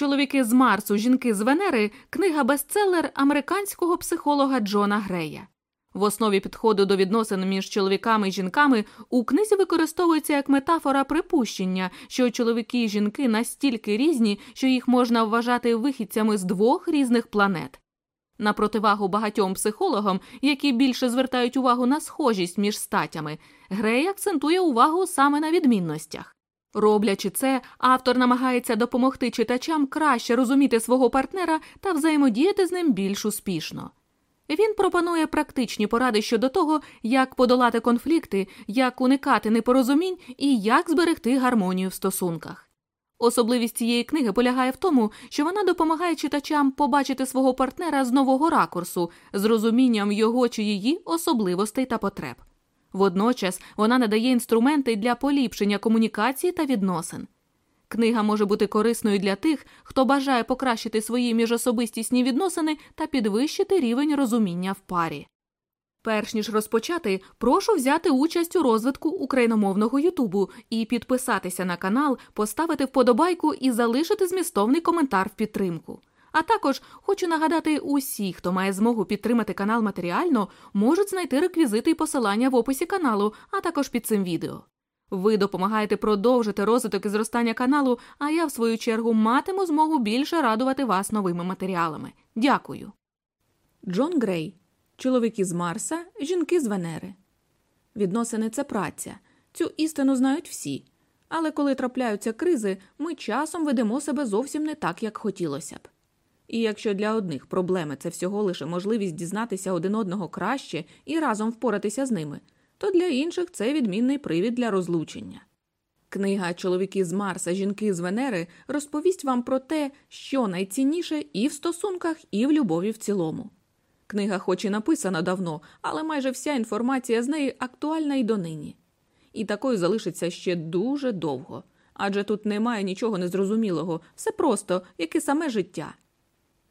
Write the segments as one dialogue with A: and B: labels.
A: Чоловіки з Марсу, жінки з Венери книга бестселер американського психолога Джона Грея. В основі підходу до відносин між чоловіками і жінками у книзі використовується як метафора припущення, що чоловіки і жінки настільки різні, що їх можна вважати вихідцями з двох різних планет. На противагу багатьом психологам, які більше звертають увагу на схожість між статями, Грей акцентує увагу саме на відмінностях. Роблячи це, автор намагається допомогти читачам краще розуміти свого партнера та взаємодіяти з ним більш успішно. Він пропонує практичні поради щодо того, як подолати конфлікти, як уникати непорозумінь і як зберегти гармонію в стосунках. Особливість цієї книги полягає в тому, що вона допомагає читачам побачити свого партнера з нового ракурсу, з розумінням його чи її особливостей та потреб. Водночас вона надає інструменти для поліпшення комунікації та відносин. Книга може бути корисною для тих, хто бажає покращити свої міжособистісні відносини та підвищити рівень розуміння в парі. Перш ніж розпочати, прошу взяти участь у розвитку україномовного Ютубу і підписатися на канал, поставити вподобайку і залишити змістовний коментар в підтримку. А також хочу нагадати, усі, хто має змогу підтримати канал матеріально, можуть знайти реквізити і посилання в описі каналу, а також під цим відео. Ви допомагаєте продовжити розвиток і зростання каналу, а я, в свою чергу, матиму змогу більше радувати вас новими матеріалами. Дякую. Джон Грей. Чоловіки з Марса, жінки з Венери. Відносини це праця. Цю істину знають всі. Але коли трапляються кризи, ми часом ведемо себе зовсім не так, як хотілося б. І якщо для одних проблеми це всього лише можливість дізнатися один одного краще і разом впоратися з ними, то для інших це відмінний привід для розлучення. Книга Чоловіки з Марса, жінки з Венери розповість вам про те, що найцінніше і в стосунках, і в любові в цілому. Книга, хоч і написана давно, але майже вся інформація з неї актуальна і донині. І такою залишиться ще дуже довго, адже тут немає нічого незрозумілого, все просто, як і саме життя.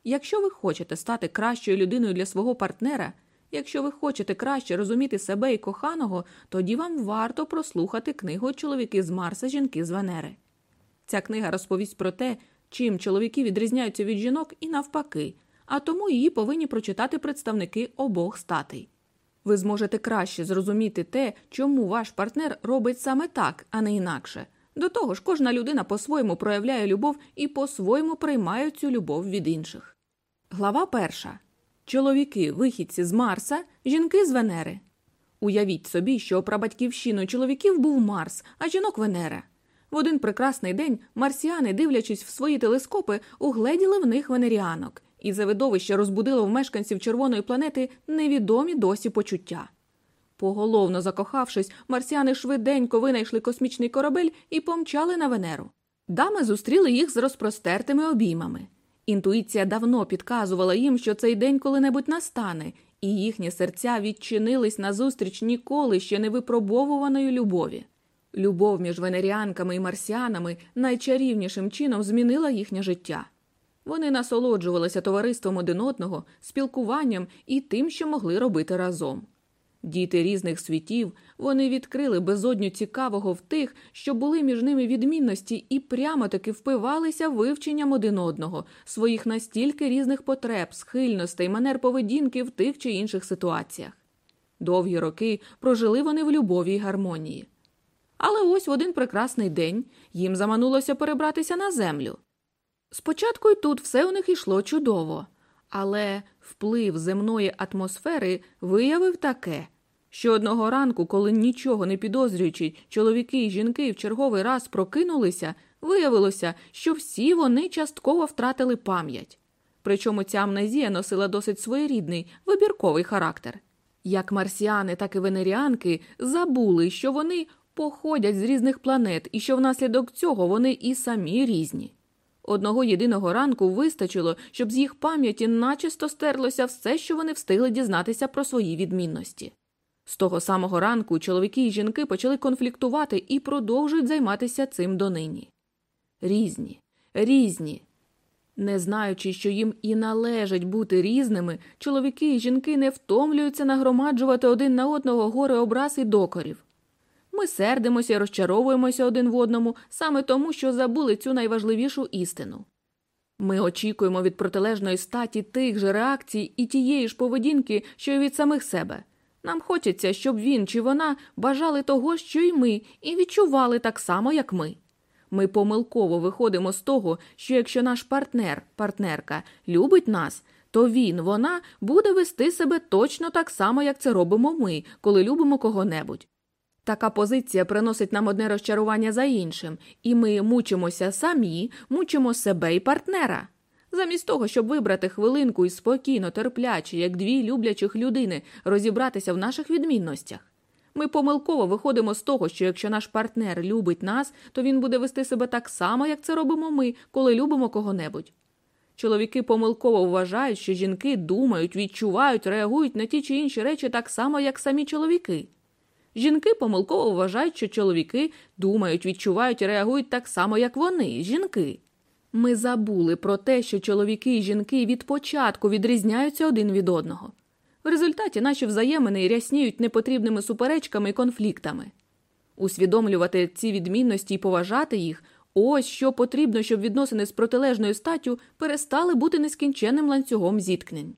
A: Якщо ви хочете стати кращою людиною для свого партнера, якщо ви хочете краще розуміти себе і коханого, тоді вам варто прослухати книгу Чоловіки з Марса, жінки з Венери. Ця книга розповість про те, чим чоловіки відрізняються від жінок і навпаки, а тому її повинні прочитати представники обох статей. Ви зможете краще зрозуміти те, чому ваш партнер робить саме так, а не інакше. До того ж, кожна людина по-своєму проявляє любов і по-своєму приймає цю любов від інших. Глава перша чоловіки, вихідці з Марса, жінки з Венери. Уявіть собі, що прабатьківщиною чоловіків був Марс, а жінок Венера. В один прекрасний день марсіани, дивлячись в свої телескопи, угледіли в них венеріанок, і це видовище розбудило в мешканців червоної планети невідомі досі почуття. Поголовно закохавшись, марсіани швиденько винайшли космічний корабель і помчали на Венеру. Дами зустріли їх з розпростертими обіймами. Інтуїція давно підказувала їм, що цей день коли-небудь настане, і їхні серця відчинились назустріч ніколи ще не випробовуваної любові. Любов між венеріанками і марсіанами найчарівнішим чином змінила їхнє життя. Вони насолоджувалися товариством один одного, спілкуванням і тим, що могли робити разом. Діти різних світів вони відкрили безодню цікавого в тих, що були між ними відмінності, і прямо таки впивалися вивченням один одного, своїх настільки різних потреб, схильностей, манер поведінки в тих чи інших ситуаціях. Довгі роки прожили вони в любові й гармонії. Але ось в один прекрасний день їм заманулося перебратися на землю. Спочатку й тут все у них йшло чудово, але вплив земної атмосфери виявив таке, що одного ранку, коли нічого не підозрюючи, чоловіки і жінки в черговий раз прокинулися, виявилося, що всі вони частково втратили пам'ять. Причому ця амнезія носила досить своєрідний вибірковий характер. Як марсіани, так і венеріанки забули, що вони походять з різних планет і що внаслідок цього вони і самі різні. Одного єдиного ранку вистачило, щоб з їх пам'яті начисто стерлося все, що вони встигли дізнатися про свої відмінності. З того самого ранку чоловіки і жінки почали конфліктувати і продовжують займатися цим донині. Різні, різні. Не знаючи, що їм і належить бути різними, чоловіки і жінки не втомлюються нагромаджувати один на одного гори образ і докорів. Ми сердимося і розчаровуємося один в одному саме тому, що забули цю найважливішу істину. Ми очікуємо від протилежної статі тих же реакцій і тієї ж поведінки, що й від самих себе. Нам хочеться, щоб він чи вона бажали того, що й ми, і відчували так само, як ми. Ми помилково виходимо з того, що якщо наш партнер, партнерка любить нас, то він, вона буде вести себе точно так само, як це робимо ми, коли любимо кого-небудь. Така позиція приносить нам одне розчарування за іншим, і ми мучимося самі, мучимо себе і партнера. Замість того, щоб вибрати хвилинку і спокійно, терпляче, як дві люблячих людини, розібратися в наших відмінностях. Ми помилково виходимо з того, що якщо наш партнер любить нас, то він буде вести себе так само, як це робимо ми, коли любимо кого-небудь. Чоловіки помилково вважають, що жінки думають, відчувають, реагують на ті чи інші речі так само, як самі чоловіки. Жінки помилково вважають, що чоловіки думають, відчувають і реагують так само, як вони, жінки. Ми забули про те, що чоловіки і жінки від початку відрізняються один від одного. В результаті наші взаємини рясніють непотрібними суперечками і конфліктами. Усвідомлювати ці відмінності і поважати їх ось що потрібно, щоб відносини з протилежною статтю перестали бути нескінченним ланцюгом зіткнень.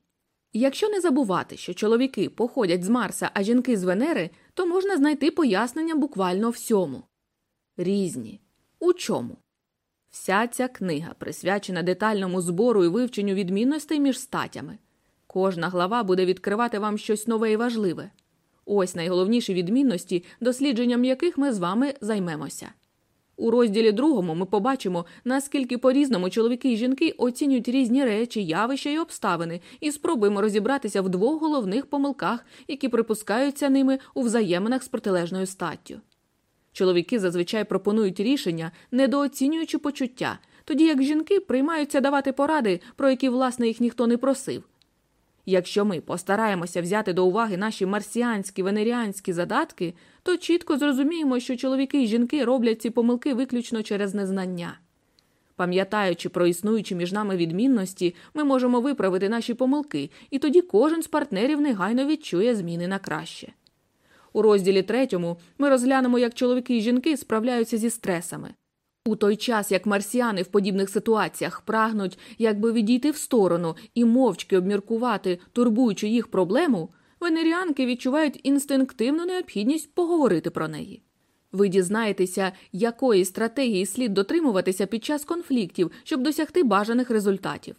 A: Якщо не забувати, що чоловіки походять з Марса, а жінки з Венери, то можна знайти пояснення буквально всьому. Різні. У чому? Вся ця книга присвячена детальному збору і вивченню відмінностей між статями. Кожна глава буде відкривати вам щось нове і важливе. Ось найголовніші відмінності, дослідженням яких ми з вами займемося. У розділі другому ми побачимо, наскільки по різному чоловіки і жінки оцінюють різні речі, явища і обставини, і спробуємо розібратися в двох головних помилках, які припускаються ними у взаєминах з протилежною статтю. Чоловіки зазвичай пропонують рішення, недооцінюючи почуття, тоді як жінки приймаються давати поради, про які, власне, їх ніхто не просив. Якщо ми постараємося взяти до уваги наші марсіанські венеріанські задатки, то чітко зрозуміємо, що чоловіки і жінки роблять ці помилки виключно через незнання. Пам'ятаючи про існуючі між нами відмінності, ми можемо виправити наші помилки, і тоді кожен з партнерів негайно відчує зміни на краще. У розділі третьому ми розглянемо, як чоловіки і жінки справляються зі стресами. У той час, як марсіани в подібних ситуаціях прагнуть якби відійти в сторону і мовчки обміркувати, турбуючи їх проблему, венеріанки відчувають інстинктивну необхідність поговорити про неї. Ви дізнаєтеся, якої стратегії слід дотримуватися під час конфліктів, щоб досягти бажаних результатів.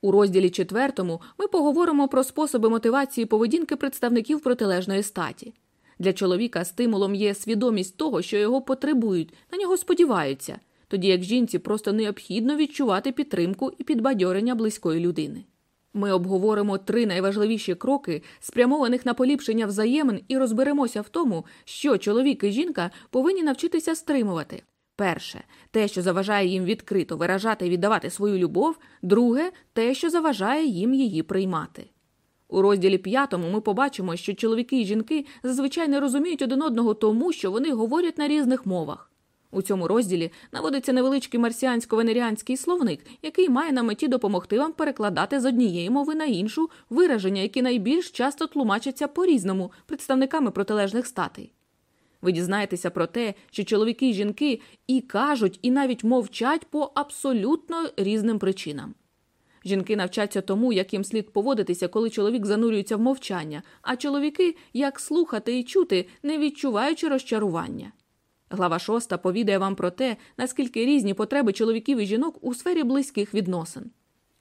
A: У розділі четвертому ми поговоримо про способи мотивації поведінки представників протилежної статі. Для чоловіка стимулом є свідомість того, що його потребують, на нього сподіваються, тоді як жінці просто необхідно відчувати підтримку і підбадьорення близької людини. Ми обговоримо три найважливіші кроки, спрямованих на поліпшення взаємин, і розберемося в тому, що чоловік і жінка повинні навчитися стримувати. Перше те, що заважає їм відкрито виражати і віддавати свою любов, друге те, що заважає їм її приймати. У розділі п'ятому ми побачимо, що чоловіки і жінки зазвичай не розуміють один одного тому, що вони говорять на різних мовах. У цьому розділі наводиться невеличкий марсіансько-венеріанський словник, який має на меті допомогти вам перекладати з однієї мови на іншу вираження, які найбільш часто тлумачаться по різному представниками протилежних статей. Ви дізнаєтеся про те, що чоловіки і жінки і кажуть, і навіть мовчать по абсолютно різним причинам. Жінки навчаться тому, як їм слід поводитися, коли чоловік занурюється в мовчання, а чоловіки як слухати і чути, не відчуваючи розчарування. Глава шоста повідає вам про те, наскільки різні потреби чоловіків і жінок у сфері близьких відносин.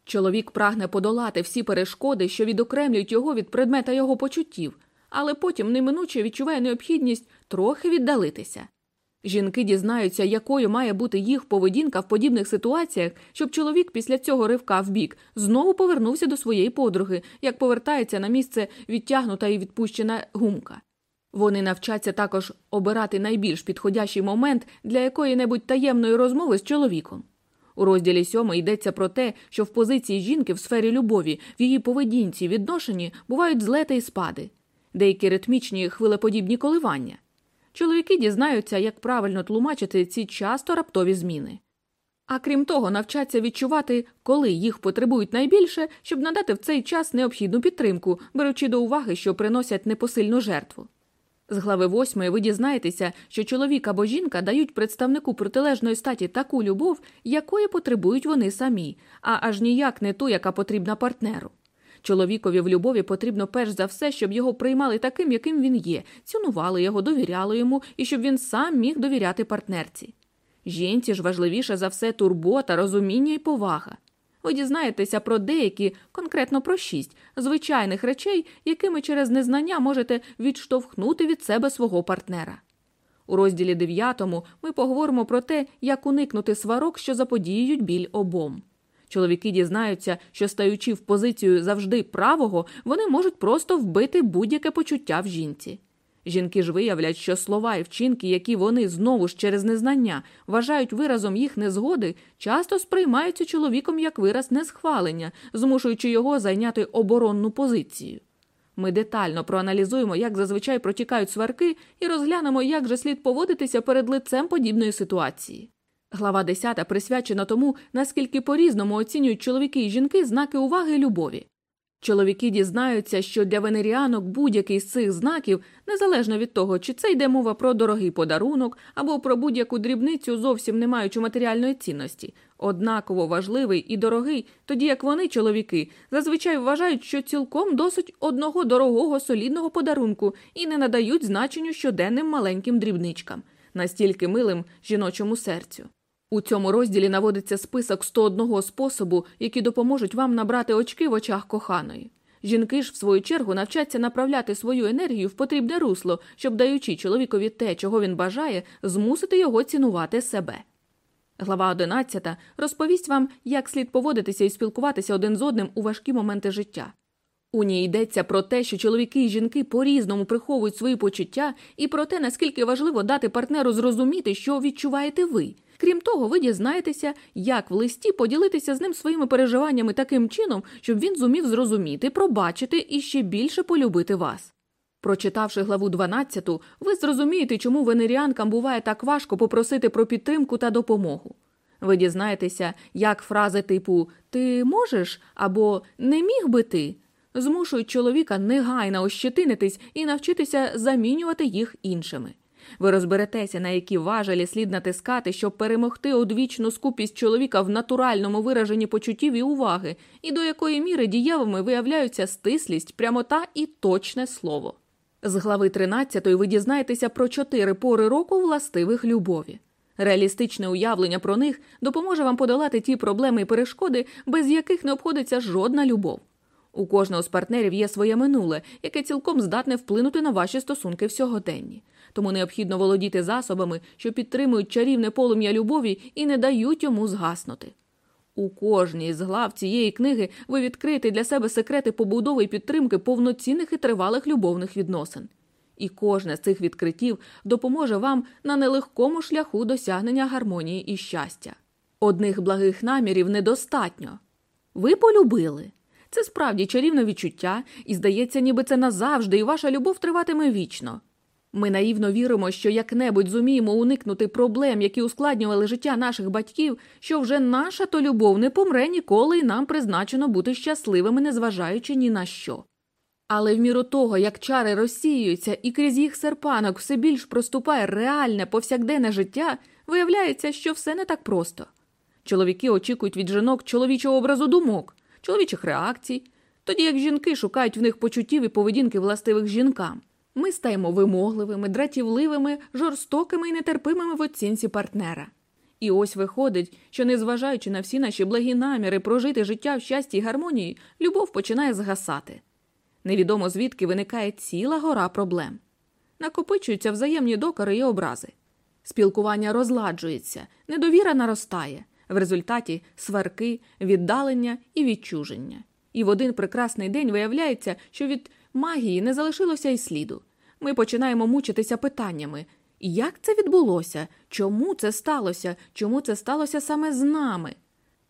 A: Чоловік прагне подолати всі перешкоди, що відокремлюють його від предмета його почуттів, але потім неминуче відчуває необхідність трохи віддалитися. Жінки дізнаються, якою має бути їх поведінка в подібних ситуаціях, щоб чоловік після цього ривка в бік знову повернувся до своєї подруги, як повертається на місце відтягнута і відпущена гумка. Вони навчаться також обирати найбільш підходящий момент для якої-небудь таємної розмови з чоловіком. У розділі сьомо йдеться про те, що в позиції жінки в сфері любові, в її поведінці відношенні бувають злети і спади, деякі ритмічні хвилеподібні коливання. Чоловіки дізнаються, як правильно тлумачити ці часто раптові зміни. А крім того, навчаться відчувати, коли їх потребують найбільше, щоб надати в цей час необхідну підтримку, беручи до уваги, що приносять непосильну жертву. З глави восьмої ви дізнаєтеся, що чоловік або жінка дають представнику протилежної статі таку любов, якої потребують вони самі, а аж ніяк не ту, яка потрібна партнеру. Чоловікові в любові потрібно перш за все, щоб його приймали таким, яким він є, цінували його, довіряли йому і щоб він сам міг довіряти партнерці. Жінці ж важливіше за все турбота, розуміння і повага. Ви дізнаєтеся про деякі, конкретно про шість, звичайних речей, якими через незнання можете відштовхнути від себе свого партнера. У розділі 9 ми поговоримо про те, як уникнути сварок, що заподіюють біль обом. Чоловіки дізнаються, що стаючи в позицію завжди правого, вони можуть просто вбити будь-яке почуття в жінці. Жінки ж виявлять, що слова і вчинки, які вони знову ж через незнання вважають виразом їх незгоди, часто сприймаються чоловіком як вираз несхвалення, змушуючи його зайняти оборонну позицію. Ми детально проаналізуємо, як зазвичай протікають сварки, і розглянемо, як же слід поводитися перед лицем подібної ситуації. Глава 10 присвячена тому, наскільки по різному оцінюють чоловіки і жінки знаки уваги і любові. Чоловіки дізнаються, що для венеріанок будь-який з цих знаків, незалежно від того, чи це йде мова про дорогий подарунок або про будь-яку дрібницю, зовсім не маючи матеріальної цінності, однаково важливий і дорогий, тоді як вони, чоловіки, зазвичай вважають, що цілком досить одного дорогого солідного подарунку і не надають значенню щоденним маленьким дрібничкам, настільки милим жіночому серцю. У цьому розділі наводиться список 101 способу, які допоможуть вам набрати очки в очах коханої. Жінки ж, в свою чергу, навчаться направляти свою енергію в потрібне русло, щоб, даючи чоловікові те, чого він бажає, змусити його цінувати себе. Глава 11 розповість вам, як слід поводитися і спілкуватися один з одним у важкі моменти життя. У ній йдеться про те, що чоловіки і жінки по різному приховують свої почуття, і про те, наскільки важливо дати партнеру зрозуміти, що відчуваєте ви. Крім того, ви дізнаєтеся, як в листі поділитися з ним своїми переживаннями таким чином, щоб він зумів зрозуміти, пробачити і ще більше полюбити вас. Прочитавши главу 12, ви зрозумієте, чому венеріанкам буває так важко попросити про підтримку та допомогу. Ви дізнаєтеся, як фрази типу Ти можеш або Не міг би ти змушують чоловіка негайно ощетинитись і навчитися замінювати їх іншими. Ви розберетеся, на які важелі слід натискати, щоб перемогти одвічну скупість чоловіка в натуральному вираженні почуттів і уваги, і до якої міри дієвими виявляються стислість, прямота і точне слово. З глави 13 ви дізнаєтеся про чотири пори року властивих любові. Реалістичне уявлення про них допоможе вам подолати ті проблеми і перешкоди, без яких не обходиться жодна любов. У кожного з партнерів є своє минуле, яке цілком здатне вплинути на ваші стосунки в сьогоденні тому необхідно володіти засобами, що підтримують чарівне полум'я любові і не дають йому згаснути. У кожній з глав цієї книги ви відкриєте для себе секрети побудови і підтримки повноцінних і тривалих любовних відносин. І кожне з цих відкриттів допоможе вам на нелегкому шляху досягнення гармонії і щастя. Одних благих намірів недостатньо. Ви полюбили. Це справді чарівне відчуття, і здається, ніби це назавжди, і ваша любов триватиме вічно. Ми наївно віримо, що як-небудь зуміємо уникнути проблем, які ускладнювали життя наших батьків, що вже наша то любов не помре ніколи і нам призначено бути щасливими, незважаючи ні на що. Але в міру того, як чари розсіюються і крізь їх серпанок все більш проступає реальне повсякденне життя, виявляється, що все не так просто. Чоловіки очікують від жінок чоловічого образу думок, чоловічих реакцій, тоді як жінки шукають в них почуттів і поведінки властивих жінкам. Ми стаємо вимогливими, дратівливими, жорстокими і нетерпимими в оцінці партнера. І ось виходить, що, незважаючи на всі наші благі наміри прожити життя в щасті й гармонії, любов починає згасати. Невідомо звідки виникає ціла гора проблем. Накопичуються взаємні докори і образи. Спілкування розладжується, недовіра наростає, в результаті сварки, віддалення і відчуження. І в один прекрасний день виявляється, що від магії не залишилося й сліду. Ми починаємо мучитися питаннями як це відбулося? Чому це сталося? Чому це сталося саме з нами?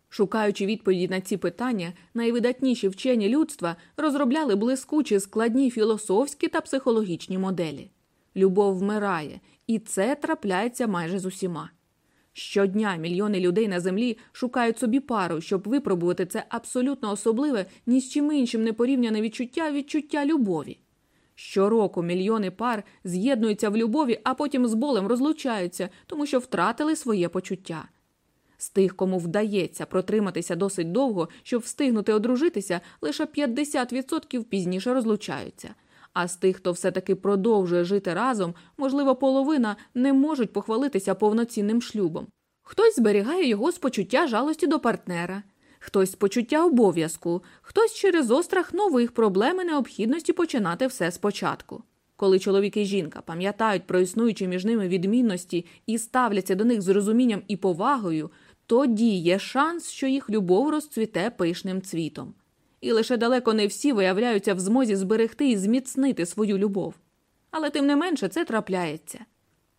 A: Шукаючи відповіді на ці питання, найвидатніші вчені людства розробляли блискучі складні філософські та психологічні моделі. Любов вмирає, і це трапляється майже з усіма. Щодня мільйони людей на землі шукають собі пару, щоб випробувати це абсолютно особливе, ні з чим іншим не порівняне відчуття відчуття любові. Щороку мільйони пар з'єднуються в любові, а потім з болем розлучаються, тому що втратили своє почуття. З тих, кому вдається протриматися досить довго, щоб встигнути одружитися, лише 50% пізніше розлучаються. А з тих, хто все-таки продовжує жити разом, можливо, половина не можуть похвалитися повноцінним шлюбом. Хтось зберігає його з почуття жалості до партнера, хтось з почуття обов'язку, хтось через острах нових проблем і необхідності починати все спочатку. Коли чоловік і жінка пам'ятають про існуючі між ними відмінності і ставляться до них з розумінням і повагою, тоді є шанс, що їх любов розцвіте пишним цвітом. І лише далеко не всі виявляються в змозі зберегти і зміцнити свою любов. Але тим не менше це трапляється.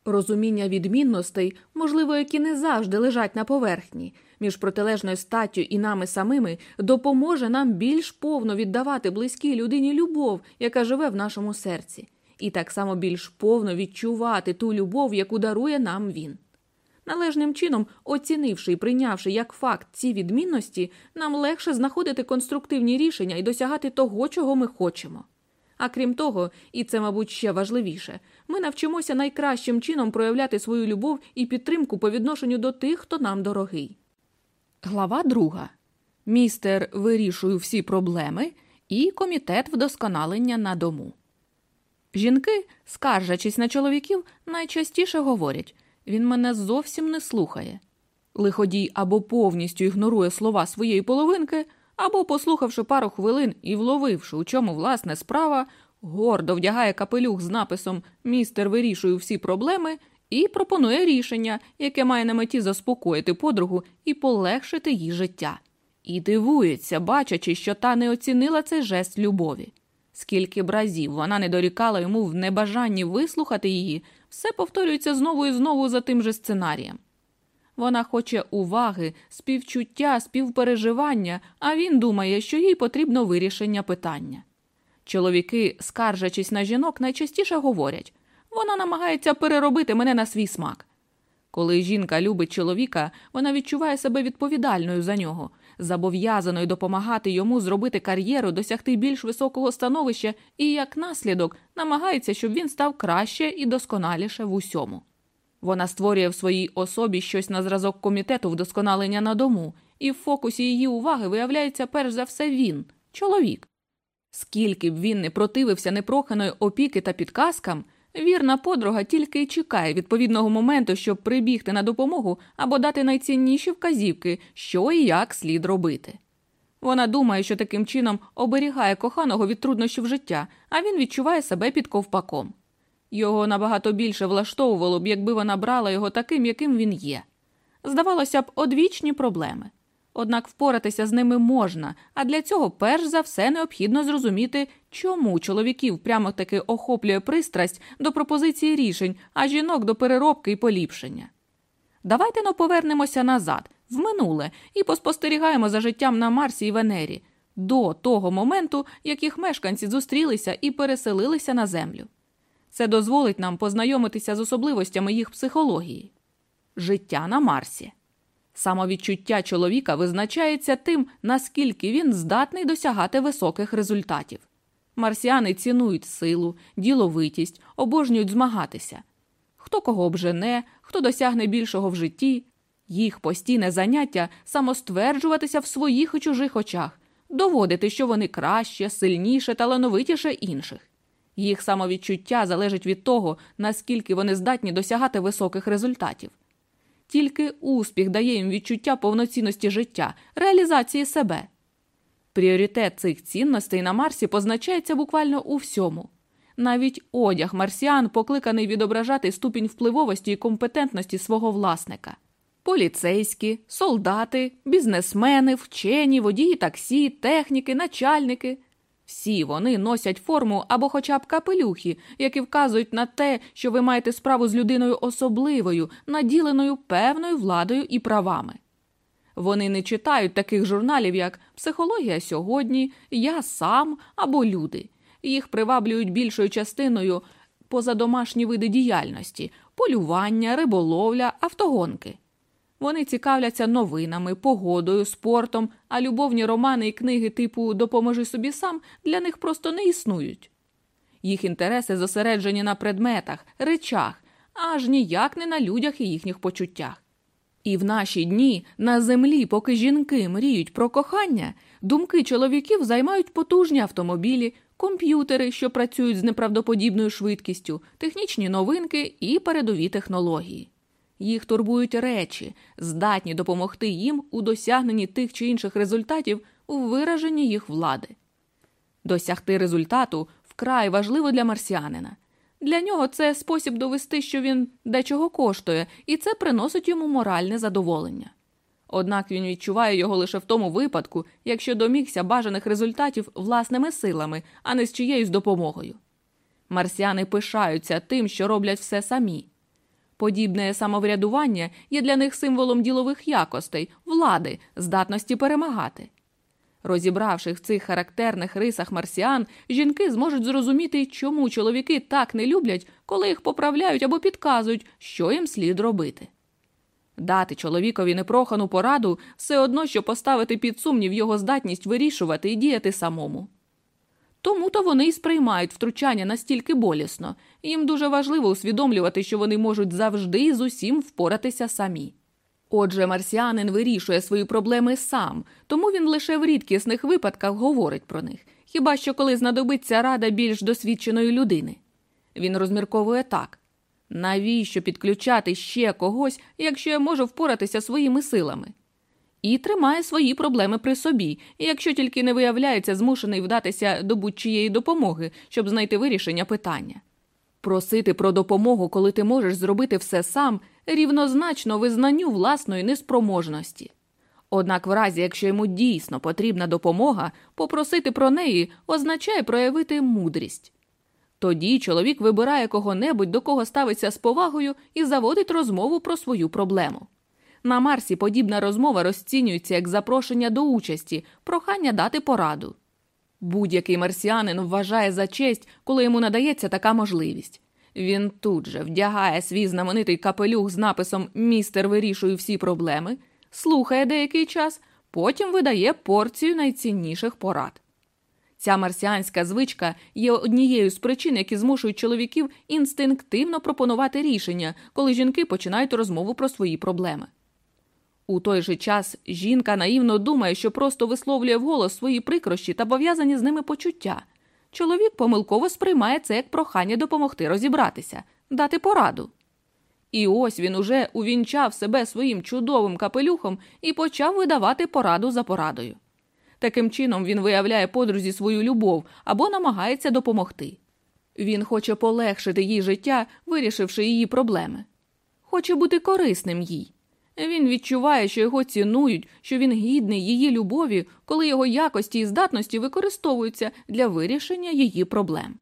A: Розуміння відмінностей, можливо, які не завжди лежать на поверхні, між протилежною статтю і нами самими, допоможе нам більш повно віддавати близькій людині любов, яка живе в нашому серці, і так само більш повно відчувати ту любов, яку дарує нам він. Належним чином, оцінивши і прийнявши як факт ці відмінності, нам легше знаходити конструктивні рішення і досягати того, чого ми хочемо. А крім того, і це, мабуть, ще важливіше, ми навчимося найкращим чином проявляти свою любов і підтримку по відношенню до тих, хто нам дорогий. Глава друга. Містер вирішую всі проблеми і комітет вдосконалення на дому. Жінки, скаржачись на чоловіків, найчастіше говорять він мене зовсім не слухає. Лиходій або повністю ігнорує слова своєї половинки, або, послухавши пару хвилин і вловивши, у чому власне справа, гордо вдягає капелюх з написом Містер вирішую всі проблеми і пропонує рішення, яке має на меті заспокоїти подругу і полегшити їй життя. І дивується, бачачи, що та не оцінила цей жест любові. Скільки б разів вона не дорікала йому в небажанні вислухати її, все повторюється знову і знову за тим же сценарієм. Вона хоче уваги, співчуття, співпереживання, а він думає, що їй потрібно вирішення питання. Чоловіки, скаржачись на жінок, найчастіше говорять вона намагається переробити мене на свій смак. Коли жінка любить чоловіка, вона відчуває себе відповідальною за нього, зобов'язаною допомагати йому зробити кар'єру, досягти більш високого становища і, як наслідок, намагається, щоб він став краще і досконаліше в усьому. Вона створює в своїй особі щось на зразок комітету вдосконалення на дому, і в фокусі її уваги виявляється перш за все він, чоловік. Скільки б він не противився непроханої опіки та підказкам, вірна подруга тільки й чекає відповідного моменту, щоб прибігти на допомогу або дати найцінніші вказівки, що і як слід робити. Вона думає, що таким чином оберігає коханого від труднощів життя, а він відчуває себе під ковпаком. Його набагато більше влаштовувало б, якби вона брала його таким, яким він є. Здавалося б, одвічні проблеми. Однак впоратися з ними можна, а для цього перш за все необхідно зрозуміти, чому чоловіків прямо таки охоплює пристрасть до пропозиції рішень, а жінок до переробки і поліпшення. Давайте но повернемося назад, в минуле, і поспостерігаємо за життям на Марсі і Венері до того моменту, як їх мешканці зустрілися і переселилися на Землю. Це дозволить нам познайомитися з особливостями їх психології. Життя на Марсі. Самовідчуття чоловіка визначається тим, наскільки він здатний досягати високих результатів. Марсіани цінують силу, діловитість, обожнюють змагатися. Хто кого обжене, хто досягне більшого в житті, їх постійне заняття самостверджуватися в своїх і чужих очах, доводити, що вони краще, сильніше, талановитіше інших. Їх самовідчуття залежить від того, наскільки вони здатні досягати високих результатів. Тільки успіх дає їм відчуття повноцінності життя, реалізації себе. Пріоритет цих цінностей на Марсі позначається буквально у всьому. Навіть одяг марсіан покликаний відображати ступінь впливовості і компетентності свого власника. Поліцейські, солдати, бізнесмени, вчені, водії таксі, техніки, начальники. Всі вони носять форму або хоча б капелюхи, які вказують на те, що ви маєте справу з людиною особливою, наділеною певною владою і правами. Вони не читають таких журналів, як Психологія сьогодні, Я сам або Люди. Їх приваблюють більшою частиною позадомашні види діяльності полювання, риболовля, автогонки. Вони цікавляться новинами, погодою, спортом, а любовні романи і книги типу Допоможи собі сам для них просто не існують. Їх інтереси зосереджені на предметах, речах, аж ніяк не на людях і їхніх почуттях. І в наші дні на землі, поки жінки мріють про кохання, думки чоловіків займають потужні автомобілі, комп'ютери, що працюють з неправдоподібною швидкістю, технічні новинки і передові технології. Їх турбують речі, здатні допомогти їм у досягненні тих чи інших результатів у вираженні їх влади. Досягти результату вкрай важливо для марсіанина. Для нього це спосіб довести, що він дечого коштує, і це приносить йому моральне задоволення. Однак він відчуває його лише в тому випадку, якщо домігся бажаних результатів власними силами, а не з чиєюсь допомогою. Марсіани пишаються тим, що роблять все самі. Подібне самоврядування є для них символом ділових якостей, влади, здатності перемагати. Розібравши в цих характерних рисах марсіан, жінки зможуть зрозуміти, чому чоловіки так не люблять, коли їх поправляють або підказують, що їм слід робити. Дати чоловікові непрохану пораду все одно, що поставити під сумнів його здатність вирішувати і діяти самому. Тому то вони й сприймають втручання настільки болісно, їм дуже важливо усвідомлювати, що вони можуть завжди з усім впоратися самі. Отже, марсіанин вирішує свої проблеми сам, тому він лише в рідкісних випадках говорить про них, хіба що коли знадобиться рада більш досвідченої людини. Він розмірковує так навіщо підключати ще когось, якщо я можу впоратися своїми силами? І тримає свої проблеми при собі, якщо тільки не виявляється змушений вдатися до будь-чиєї допомоги, щоб знайти вирішення питання. Просити про допомогу, коли ти можеш зробити все сам, рівнозначно визнанню власної неспроможності. Однак, в разі, якщо йому дійсно потрібна допомога, попросити про неї означає проявити мудрість. Тоді чоловік вибирає кого-небудь, до кого ставиться з повагою і заводить розмову про свою проблему. На Марсі подібна розмова розцінюється як запрошення до участі, прохання дати пораду. Будь-який марсіанин вважає за честь, коли йому надається така можливість. Він тут же вдягає свій знаменитий капелюх з написом Містер вирішує всі проблеми, слухає деякий час, потім видає порцію найцінніших порад. Ця марсіанська звичка є однією з причин, які змушують чоловіків інстинктивно пропонувати рішення, коли жінки починають розмову про свої проблеми. У той же час жінка наївно думає, що просто висловлює вголос свої прикрощі та пов'язані з ними почуття. Чоловік помилково сприймає це як прохання допомогти розібратися, дати пораду. І ось він уже увінчав себе своїм чудовим капелюхом і почав видавати пораду за порадою. Таким чином він виявляє подрузі свою любов або намагається допомогти. Він хоче полегшити їй життя, вирішивши її проблеми, хоче бути корисним їй. Він відчуває, що його цінують, що він гідний її любові, коли його якості і здатності використовуються для вирішення її проблем.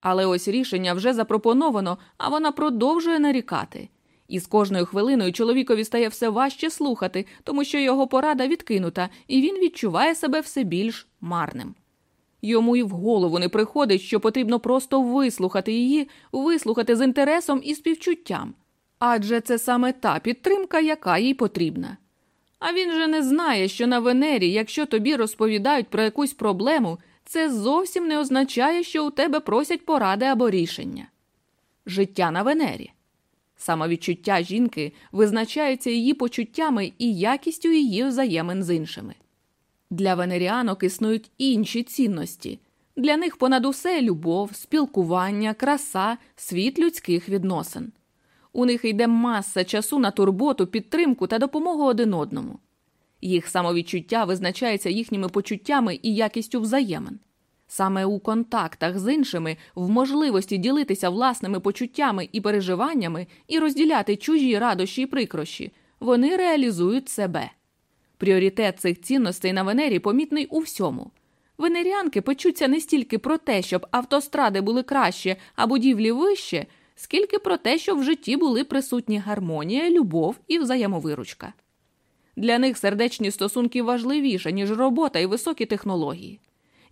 A: Але ось рішення вже запропоновано, а вона продовжує нарікати. І з кожною хвилиною чоловікові стає все важче слухати, тому що його порада відкинута, і він відчуває себе все більш марним. Йому і в голову не приходить, що потрібно просто вислухати її, вислухати з інтересом і співчуттям адже це саме та підтримка, яка їй потрібна. А він же не знає, що на Венері, якщо тобі розповідають про якусь проблему, це зовсім не означає, що у тебе просять поради або рішення. Життя на Венері. Самовідчуття жінки визначається її почуттями і якістю її взаємин з іншими. Для венеріанок існують інші цінності. Для них понад усе любов, спілкування, краса, світ людських відносин. У них йде маса часу на турботу, підтримку та допомогу один одному. Їх самовідчуття визначається їхніми почуттями і якістю взаємин. Саме у контактах з іншими, в можливості ділитися власними почуттями і переживаннями і розділяти чужі радощі і прикрощі, вони реалізують себе. Пріоритет цих цінностей на Венері помітний у всьому. Венеріанки печуться не стільки про те, щоб автостради були краще, а будівлі вище скільки про те, що в житті були присутні гармонія, любов і взаємовиручка. Для них сердечні стосунки важливіше, ніж робота і високі технології.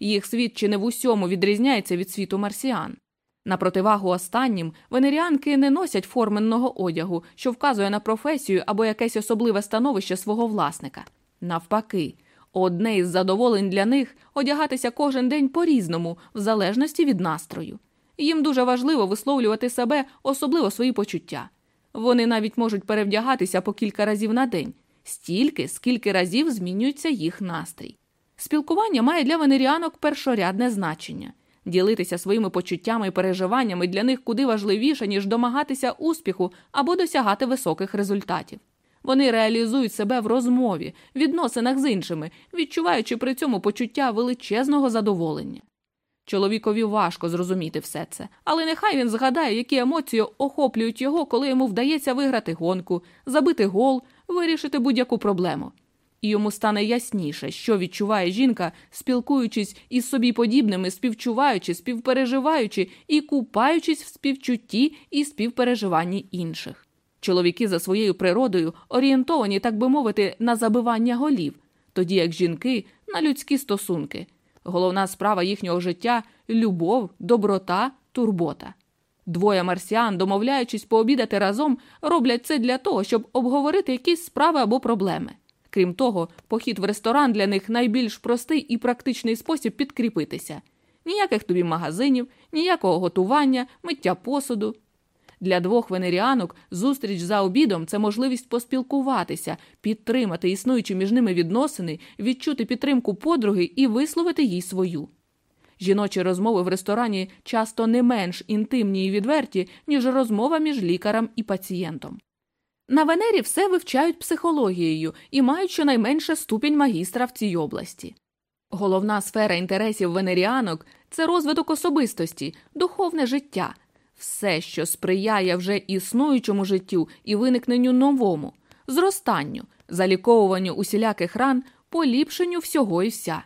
A: Їх світ чи не в усьому відрізняється від світу марсіан. На противагу останнім венеріанки не носять форменного одягу, що вказує на професію або якесь особливе становище свого власника. Навпаки, одне із задоволень для них одягатися кожен день по різному, в залежності від настрою. Їм дуже важливо висловлювати себе, особливо свої почуття. Вони навіть можуть перевдягатися по кілька разів на день, стільки, скільки разів змінюється їх настрій. Спілкування має для венеріанок першорядне значення. Ділитися своїми почуттями і переживаннями для них куди важливіше, ніж домагатися успіху або досягати високих результатів. Вони реалізують себе в розмові, відносинах з іншими, відчуваючи при цьому почуття величезного задоволення. Чоловікові важко зрозуміти все це, але нехай він згадає, які емоції охоплюють його, коли йому вдається виграти гонку, забити гол, вирішити будь-яку проблему. І йому стане ясніше, що відчуває жінка, спілкуючись із собі подібними, співчуваючи, співпереживаючи і купаючись в співчутті і співпереживанні інших. Чоловіки за своєю природою орієнтовані, так би мовити, на забивання голів, тоді як жінки на людські стосунки. Головна справа їхнього життя любов, доброта, турбота. Двоє марсіан, домовляючись пообідати разом, роблять це для того, щоб обговорити якісь справи або проблеми. Крім того, похід в ресторан для них найбільш простий і практичний спосіб підкріпитися. Ніяких тобі магазинів, ніякого готування, миття посуду. Для двох венеріанок зустріч за обідом це можливість поспілкуватися, підтримати існуючі між ними відносини, відчути підтримку подруги і висловити їй свою. Жіночі розмови в ресторані часто не менш інтимні і відверті, ніж розмова між лікарем і пацієнтом. На Венері все вивчають психологією і мають щонайменше ступінь магістра в цій області. Головна сфера інтересів венеріанок це розвиток особистості, духовне життя, все, що сприяє вже існуючому життю і виникненню новому, зростанню, заліковуванню усіляких ран, поліпшенню всього і вся.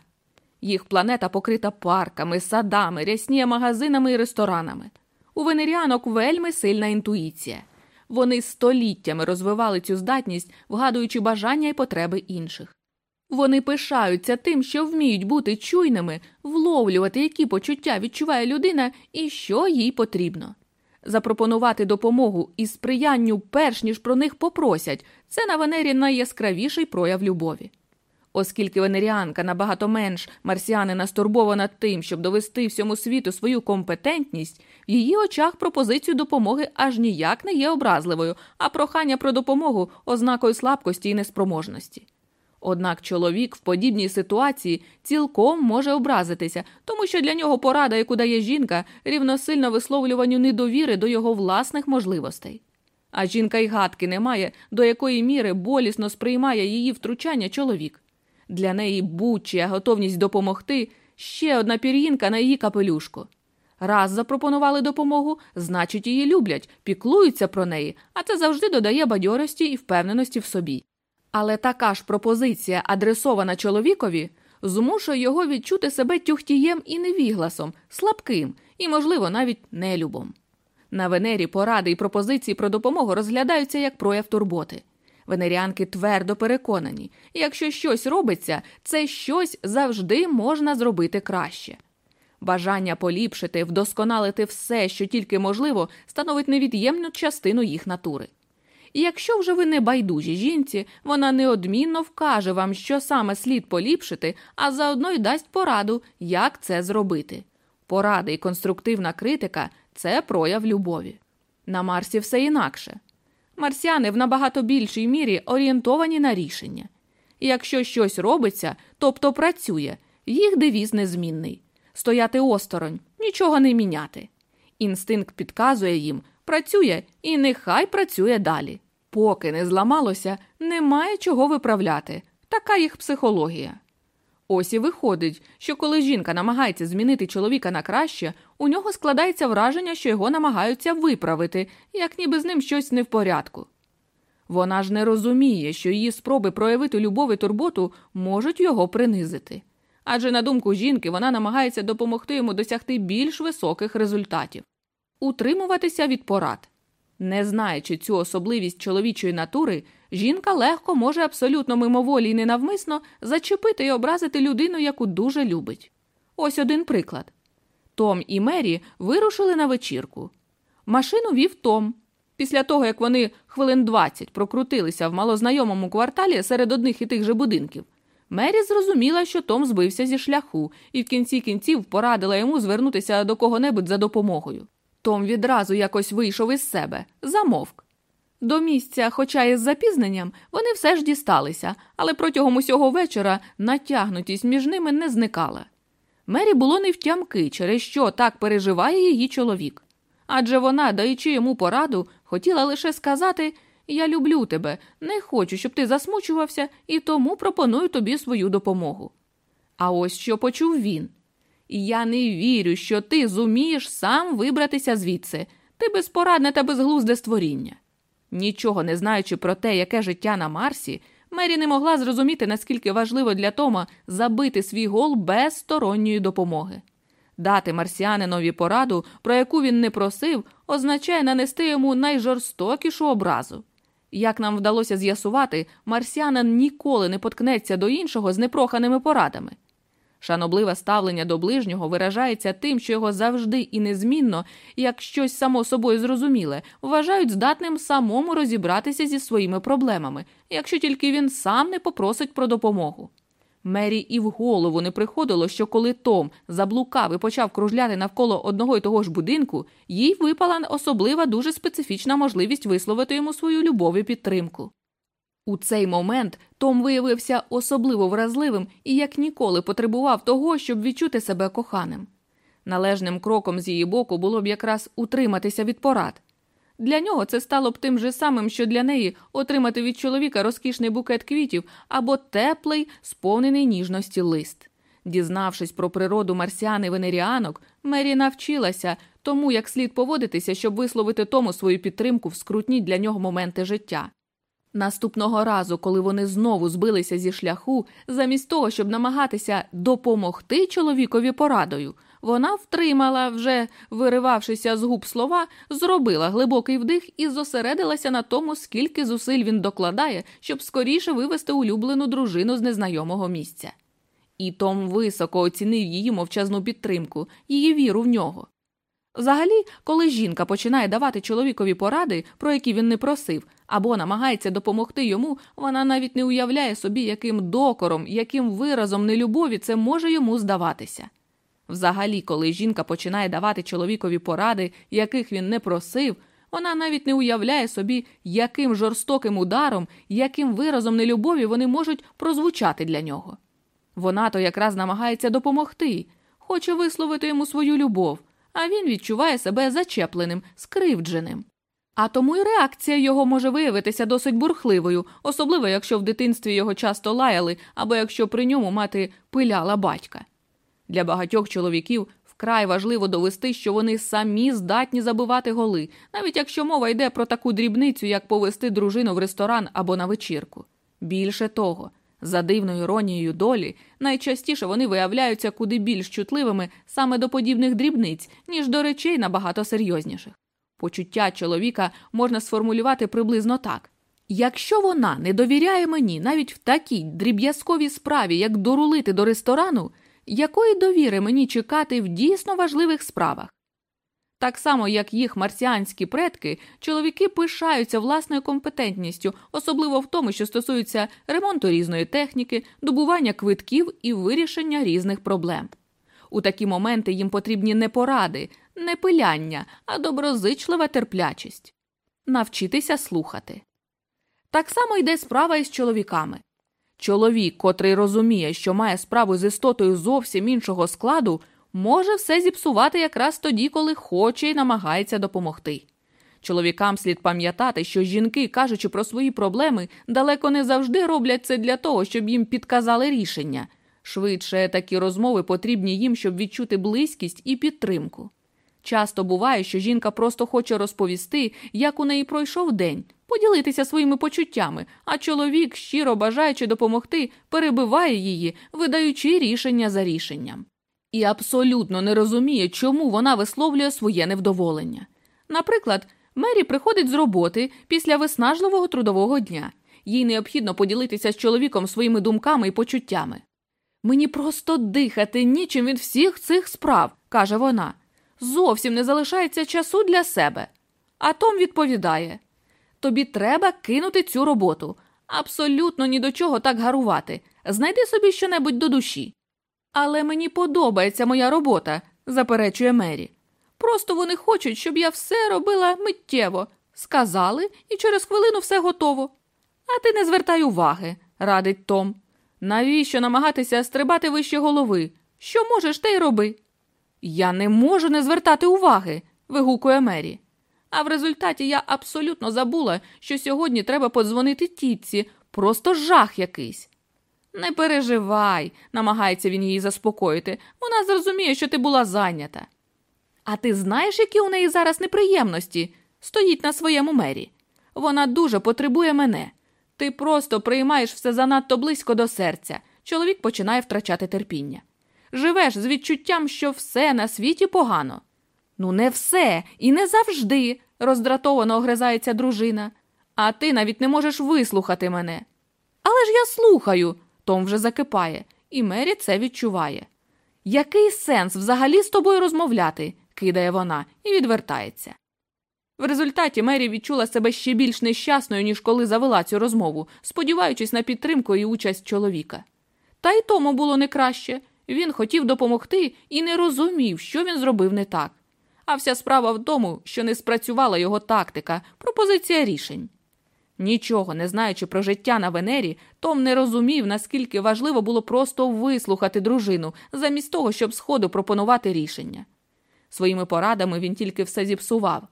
A: Їх планета покрита парками, садами, рясніє магазинами і ресторанами. У венеріанок вельми сильна інтуїція. Вони століттями розвивали цю здатність, вгадуючи бажання і потреби інших. Вони пишаються тим, що вміють бути чуйними, вловлювати, які почуття відчуває людина і що їй потрібно. Запропонувати допомогу і сприянню, перш ніж про них попросять, це на Венері найяскравіший прояв любові. Оскільки венеріанка набагато менш марсіанина стурбована тим, щоб довести всьому світу свою компетентність, в її очах пропозицію допомоги аж ніяк не є образливою, а прохання про допомогу ознакою слабкості і неспроможності. Однак чоловік в подібній ситуації цілком може образитися, тому що для нього порада, яку дає жінка, рівносильно висловлюванню недовіри до його власних можливостей. А жінка й гадки не має, до якої міри болісно сприймає її втручання чоловік. Для неї будь-чия готовність допомогти ще одна пір'їнка на її капелюшку. Раз запропонували допомогу, значить, її люблять, піклуються про неї, а це завжди додає бадьорості і впевненості в собі. Але така ж пропозиція, адресована чоловікові, змушує його відчути себе тюхтієм і невігласом, слабким і, можливо, навіть нелюбом. На Венері поради і пропозиції про допомогу розглядаються як прояв турботи. Венеріанки твердо переконані, якщо щось робиться, це щось завжди можна зробити краще. Бажання поліпшити, вдосконалити все, що тільки можливо, становить невід'ємну частину їх натури. І якщо вже ви не байдужі жінці, вона неодмінно вкаже вам, що саме слід поліпшити, а заодно й дасть пораду, як це зробити. Поради і конструктивна критика це прояв любові. На Марсі все інакше. Марсіани в набагато більшій мірі орієнтовані на рішення. Якщо щось робиться, тобто працює, їх девіз незмінний стояти осторонь, нічого не міняти. Інстинкт підказує їм, працює і нехай працює далі. Поки не зламалося, немає чого виправляти. Така їх психологія. Ось і виходить, що коли жінка намагається змінити чоловіка на краще, у нього складається враження, що його намагаються виправити, як ніби з ним щось не в порядку. Вона ж не розуміє, що її спроби проявити любов і турботу можуть його принизити. Адже, на думку жінки, вона намагається допомогти йому досягти більш високих результатів, утримуватися від порад. Не знаючи цю особливість чоловічої натури, жінка легко може абсолютно мимоволі і ненавмисно зачепити і образити людину, яку дуже любить. Ось один приклад Том і Мері вирушили на вечірку. Машину вів Том. Після того, як вони хвилин 20 прокрутилися в малознайомому кварталі серед одних і тих же будинків, Мері зрозуміла, що Том збився зі шляху, і в кінці кінців порадила йому звернутися до кого-небудь за допомогою. Том відразу якось вийшов із себе, замовк. До місця, хоча із запізненням, вони все ж дісталися, але протягом усього вечора натягнутість між ними не зникала. Мері було не втямки, через що так переживає її чоловік. Адже вона, даючи йому пораду, хотіла лише сказати Я люблю тебе, не хочу, щоб ти засмучувався, і тому пропоную тобі свою допомогу. А ось що почув він Я не вірю, що ти зумієш сам вибратися звідси, ти безпорадне та безглузде створіння. Нічого не знаючи про те, яке життя на Марсі, Мері не могла зрозуміти, наскільки важливо для Тома забити свій гол без сторонньої допомоги. Дати марсіанинові пораду, про яку він не просив, означає нанести йому найжорстокішу образу. Як нам вдалося з'ясувати, марсіанин ніколи не поткнеться до іншого з непроханими порадами. Шанобливе ставлення до ближнього виражається тим, що його завжди і незмінно, як щось само собою зрозуміле, вважають здатним самому розібратися зі своїми проблемами, якщо тільки він сам не попросить про допомогу. Мері і в голову не приходило, що коли Том заблукав і почав кружляти навколо одного й того ж будинку, їй випала особлива дуже специфічна можливість висловити йому свою любов і підтримку. У цей момент Том виявився особливо вразливим і як ніколи потребував того, щоб відчути себе коханим. Належним кроком з її боку було б якраз утриматися від порад. Для нього це стало б тим же самим, що для неї отримати від чоловіка розкішний букет квітів або теплий, сповнений ніжності лист. Дізнавшись про природу марсіан і венеріанок, Мері навчилася тому, як слід поводитися, щоб висловити тому свою підтримку в скрутні для нього моменти життя. Наступного разу, коли вони знову збилися зі шляху, замість того, щоб намагатися допомогти чоловікові порадою, вона втримала, вже виривавшися з губ слова, зробила глибокий вдих і зосередилася на тому, скільки зусиль він докладає, щоб скоріше вивести улюблену дружину з незнайомого місця. І Том високо оцінив її мовчазну підтримку, її віру в нього. Взагалі, коли жінка починає давати чоловікові поради, про які він не просив, або намагається допомогти йому, вона навіть не уявляє собі, яким докором, яким виразом нелюбові це може йому здаватися. Взагалі, коли жінка починає давати чоловікові поради, яких він не просив, вона навіть не уявляє собі, яким жорстоким ударом, яким виразом нелюбові вони можуть прозвучати для нього. Вона то якраз намагається допомогти, хоче висловити йому свою любов, а він відчуває себе зачепленим, скривдженим. А тому й реакція його може виявитися досить бурхливою, особливо якщо в дитинстві його часто лаяли або якщо при ньому мати пиляла батька. Для багатьох чоловіків вкрай важливо довести, що вони самі здатні забивати голи, навіть якщо мова йде про таку дрібницю, як повести дружину в ресторан або на вечірку. Більше того, за дивною іронією долі, найчастіше вони виявляються куди більш чутливими саме до подібних дрібниць, ніж до речей набагато серйозніших. Почуття чоловіка можна сформулювати приблизно так. Якщо вона не довіряє мені навіть в такій дріб'язковій справі, як дорулити до ресторану, якої довіри мені чекати в дійсно важливих справах? Так само, як їх марсіанські предки, чоловіки пишаються власною компетентністю, особливо в тому, що стосується ремонту різної техніки, добування квитків і вирішення різних проблем. У такі моменти їм потрібні не поради, не пиляння, а доброзичлива терплячість. Навчитися слухати. Так само йде справа із чоловіками. Чоловік, котрий розуміє, що має справу з істотою зовсім іншого складу, може все зіпсувати якраз тоді, коли хоче і намагається допомогти. Чоловікам слід пам'ятати, що жінки, кажучи про свої проблеми, далеко не завжди роблять це для того, щоб їм підказали рішення. Швидше такі розмови потрібні їм, щоб відчути близькість і підтримку. Часто буває, що жінка просто хоче розповісти, як у неї пройшов день, поділитися своїми почуттями, а чоловік, щиро бажаючи допомогти, перебиває її, видаючи рішення за рішенням. І абсолютно не розуміє, чому вона висловлює своє невдоволення. Наприклад, Мері приходить з роботи після виснажливого трудового дня. Їй необхідно поділитися з чоловіком своїми думками і почуттями. Мені просто дихати нічим від всіх цих справ, каже вона. Зовсім не залишається часу для себе. А Том відповідає Тобі треба кинути цю роботу, Абсолютно ні до чого так гарувати. Знайди собі щонебудь до душі. Але мені подобається моя робота, заперечує Мері. Просто вони хочуть, щоб я все робила миттєво. Сказали, і через хвилину все готово. А ти не звертай уваги, радить Том. Навіщо намагатися стрибати вище голови? Що можеш, те й роби. Я не можу не звертати уваги, вигукує Мері. А в результаті я абсолютно забула, що сьогодні треба подзвонити тітці, просто жах якийсь. Не переживай, намагається він її заспокоїти. Вона зрозуміє, що ти була зайнята. А ти знаєш, які у неї зараз неприємності? Стоїть на своєму мері. Вона дуже потребує мене. Ти просто приймаєш все занадто близько до серця. Чоловік починає втрачати терпіння. Живеш з відчуттям, що все на світі погано. Ну, не все і не завжди, роздратовано огризається дружина. А ти навіть не можеш вислухати мене. Але ж я слухаю, Том вже закипає, і Мері це відчуває. Який сенс взагалі з тобою розмовляти? кидає вона і відвертається. В результаті Мері відчула себе ще більш нещасною, ніж коли завела цю розмову, сподіваючись на підтримку і участь чоловіка. Та й тому було не краще він хотів допомогти і не розумів, що він зробив не так. А вся справа в тому, що не спрацювала його тактика, пропозиція рішень. Нічого не знаючи про життя на Венері, Том не розумів, наскільки важливо було просто вислухати дружину, замість того, щоб сходу пропонувати рішення. Своїми порадами він тільки все зіпсував.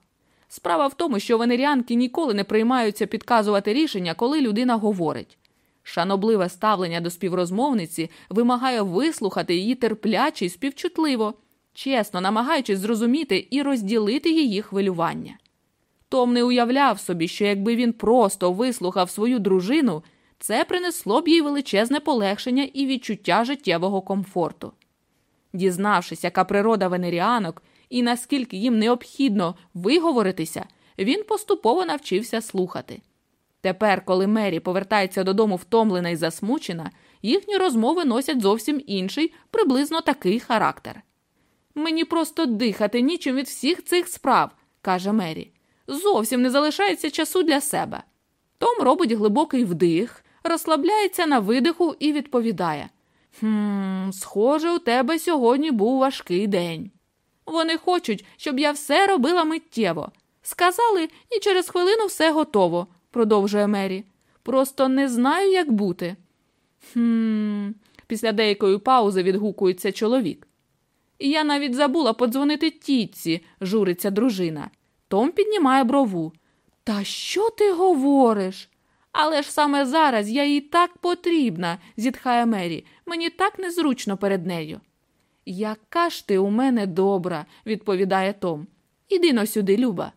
A: Справа в тому, що венеріанки ніколи не приймаються підказувати рішення, коли людина говорить. Шанобливе ставлення до співрозмовниці вимагає вислухати її терпляче й співчутливо, чесно намагаючись зрозуміти і розділити її хвилювання. Том не уявляв собі, що якби він просто вислухав свою дружину, це принесло б їй величезне полегшення і відчуття життєвого комфорту. Дізнавшись, яка природа венеріанок і наскільки їм необхідно виговоритися, він поступово навчився слухати. Тепер, коли Мері повертається додому втомлена і засмучена, їхні розмови носять зовсім інший, приблизно такий характер. Мені просто дихати нічим від всіх цих справ, каже Мері. Зовсім не залишається часу для себе. Том робить глибокий вдих, розслабляється на видиху і відповідає: «Хм, схоже, у тебе сьогодні був важкий день. Вони хочуть, щоб я все робила миттєво. Сказали, і через хвилину все готово, продовжує Мері. Просто не знаю, як бути. «Хм...» – після деякої паузи відгукується чоловік. Я навіть забула подзвонити тітці, журиться дружина. Том піднімає брову. Та що ти говориш? Але ж саме зараз я їй так потрібна, зітхає Мері. Мені так незручно перед нею. Яка ж ти у мене добра, відповідає Том. Іди но сюди, Люба.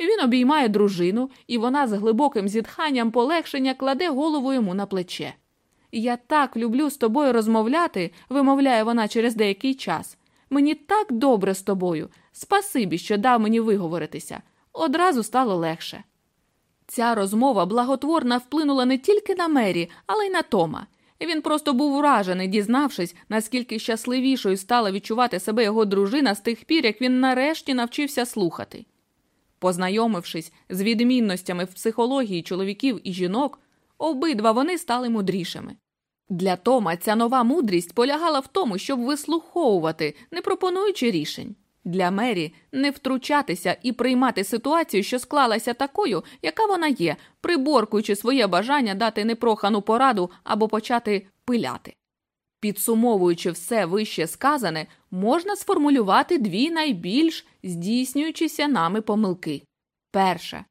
A: Він обіймає дружину, і вона з глибоким зітханням полегшення кладе голову йому на плече. Я так люблю з тобою розмовляти, вимовляє вона через деякий час. Мені так добре з тобою. Спасибі, що дав мені виговоритися. Одразу стало легше. Ця розмова благотворно вплинула не тільки на Мері, але й на Тома. Він просто був вражений, дізнавшись, наскільки щасливішою стала відчувати себе його дружина з тих пір, як він нарешті навчився слухати. Познайомившись з відмінностями в психології чоловіків і жінок, обидва вони стали мудрішими. Для Тома ця нова мудрість полягала в тому, щоб вислуховувати, не пропонуючи рішень. Для Мері не втручатися і приймати ситуацію, що склалася такою, яка вона є, приборкуючи своє бажання дати непрохану пораду або почати пиляти. Підсумовуючи все вище сказане, можна сформулювати дві найбільш здійснюючіся нами помилки. Перша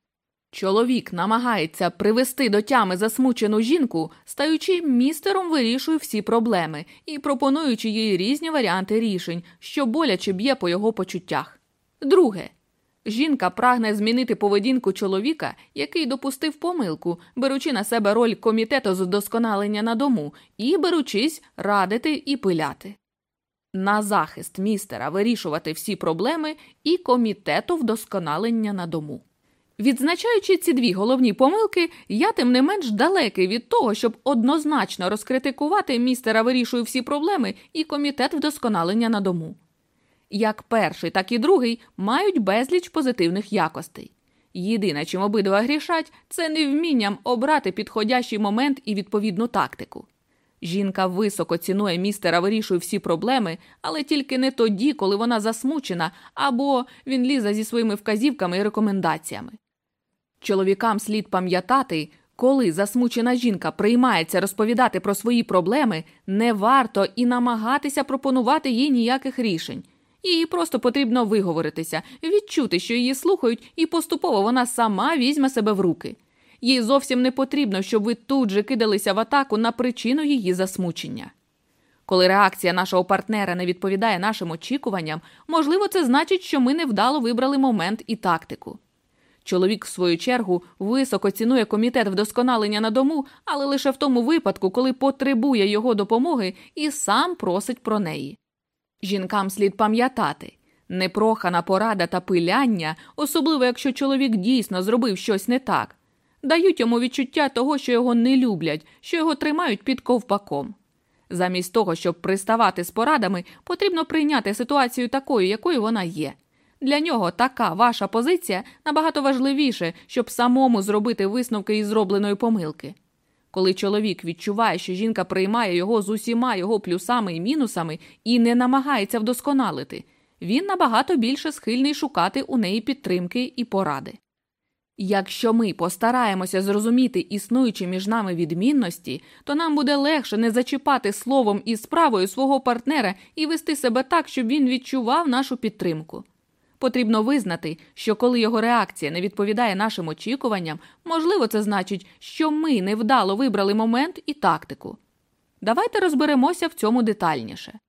A: Чоловік намагається привести до тями засмучену жінку, стаючи містером вирішує всі проблеми і пропонуючи їй різні варіанти рішень, що боляче б'є по його почуттях. Друге, жінка прагне змінити поведінку чоловіка, який допустив помилку, беручи на себе роль комітету з вдосконалення на дому і беручись радити і пиляти. На захист містера вирішувати всі проблеми і комітету вдосконалення на дому. Відзначаючи ці дві головні помилки, я тим не менш далекий від того, щоб однозначно розкритикувати містера вирішує всі проблеми і комітет вдосконалення на дому. Як перший, так і другий мають безліч позитивних якостей. Єдине, чим обидва грішать, це невмінням обрати підходящий момент і відповідну тактику. Жінка високо цінує містера вирішує всі проблеми, але тільки не тоді, коли вона засмучена, або він лізе зі своїми вказівками і рекомендаціями. Чоловікам слід пам'ятати, коли засмучена жінка приймається розповідати про свої проблеми, не варто і намагатися пропонувати їй ніяких рішень. Їй просто потрібно виговоритися, відчути, що її слухають, і поступово вона сама візьме себе в руки. Їй зовсім не потрібно, щоб ви тут же кидалися в атаку на причину її засмучення. Коли реакція нашого партнера не відповідає нашим очікуванням, можливо, це значить, що ми невдало вибрали момент і тактику. Чоловік, в свою чергу, високо цінує комітет вдосконалення на дому, але лише в тому випадку, коли потребує його допомоги і сам просить про неї. Жінкам слід пам'ятати непрохана порада та пиляння, особливо якщо чоловік дійсно зробив щось не так, дають йому відчуття того, що його не люблять, що його тримають під ковпаком. Замість того, щоб приставати з порадами, потрібно прийняти ситуацію такою, якою вона є. Для нього така ваша позиція набагато важливіше, щоб самому зробити висновки із зробленої помилки. Коли чоловік відчуває, що жінка приймає його з усіма його плюсами і мінусами і не намагається вдосконалити, він набагато більше схильний шукати у неї підтримки і поради. Якщо ми постараємося зрозуміти існуючі між нами відмінності, то нам буде легше не зачіпати словом і справою свого партнера і вести себе так, щоб він відчував нашу підтримку. Потрібно визнати, що коли його реакція не відповідає нашим очікуванням, можливо, це значить, що ми невдало вибрали момент і тактику. Давайте розберемося в цьому детальніше.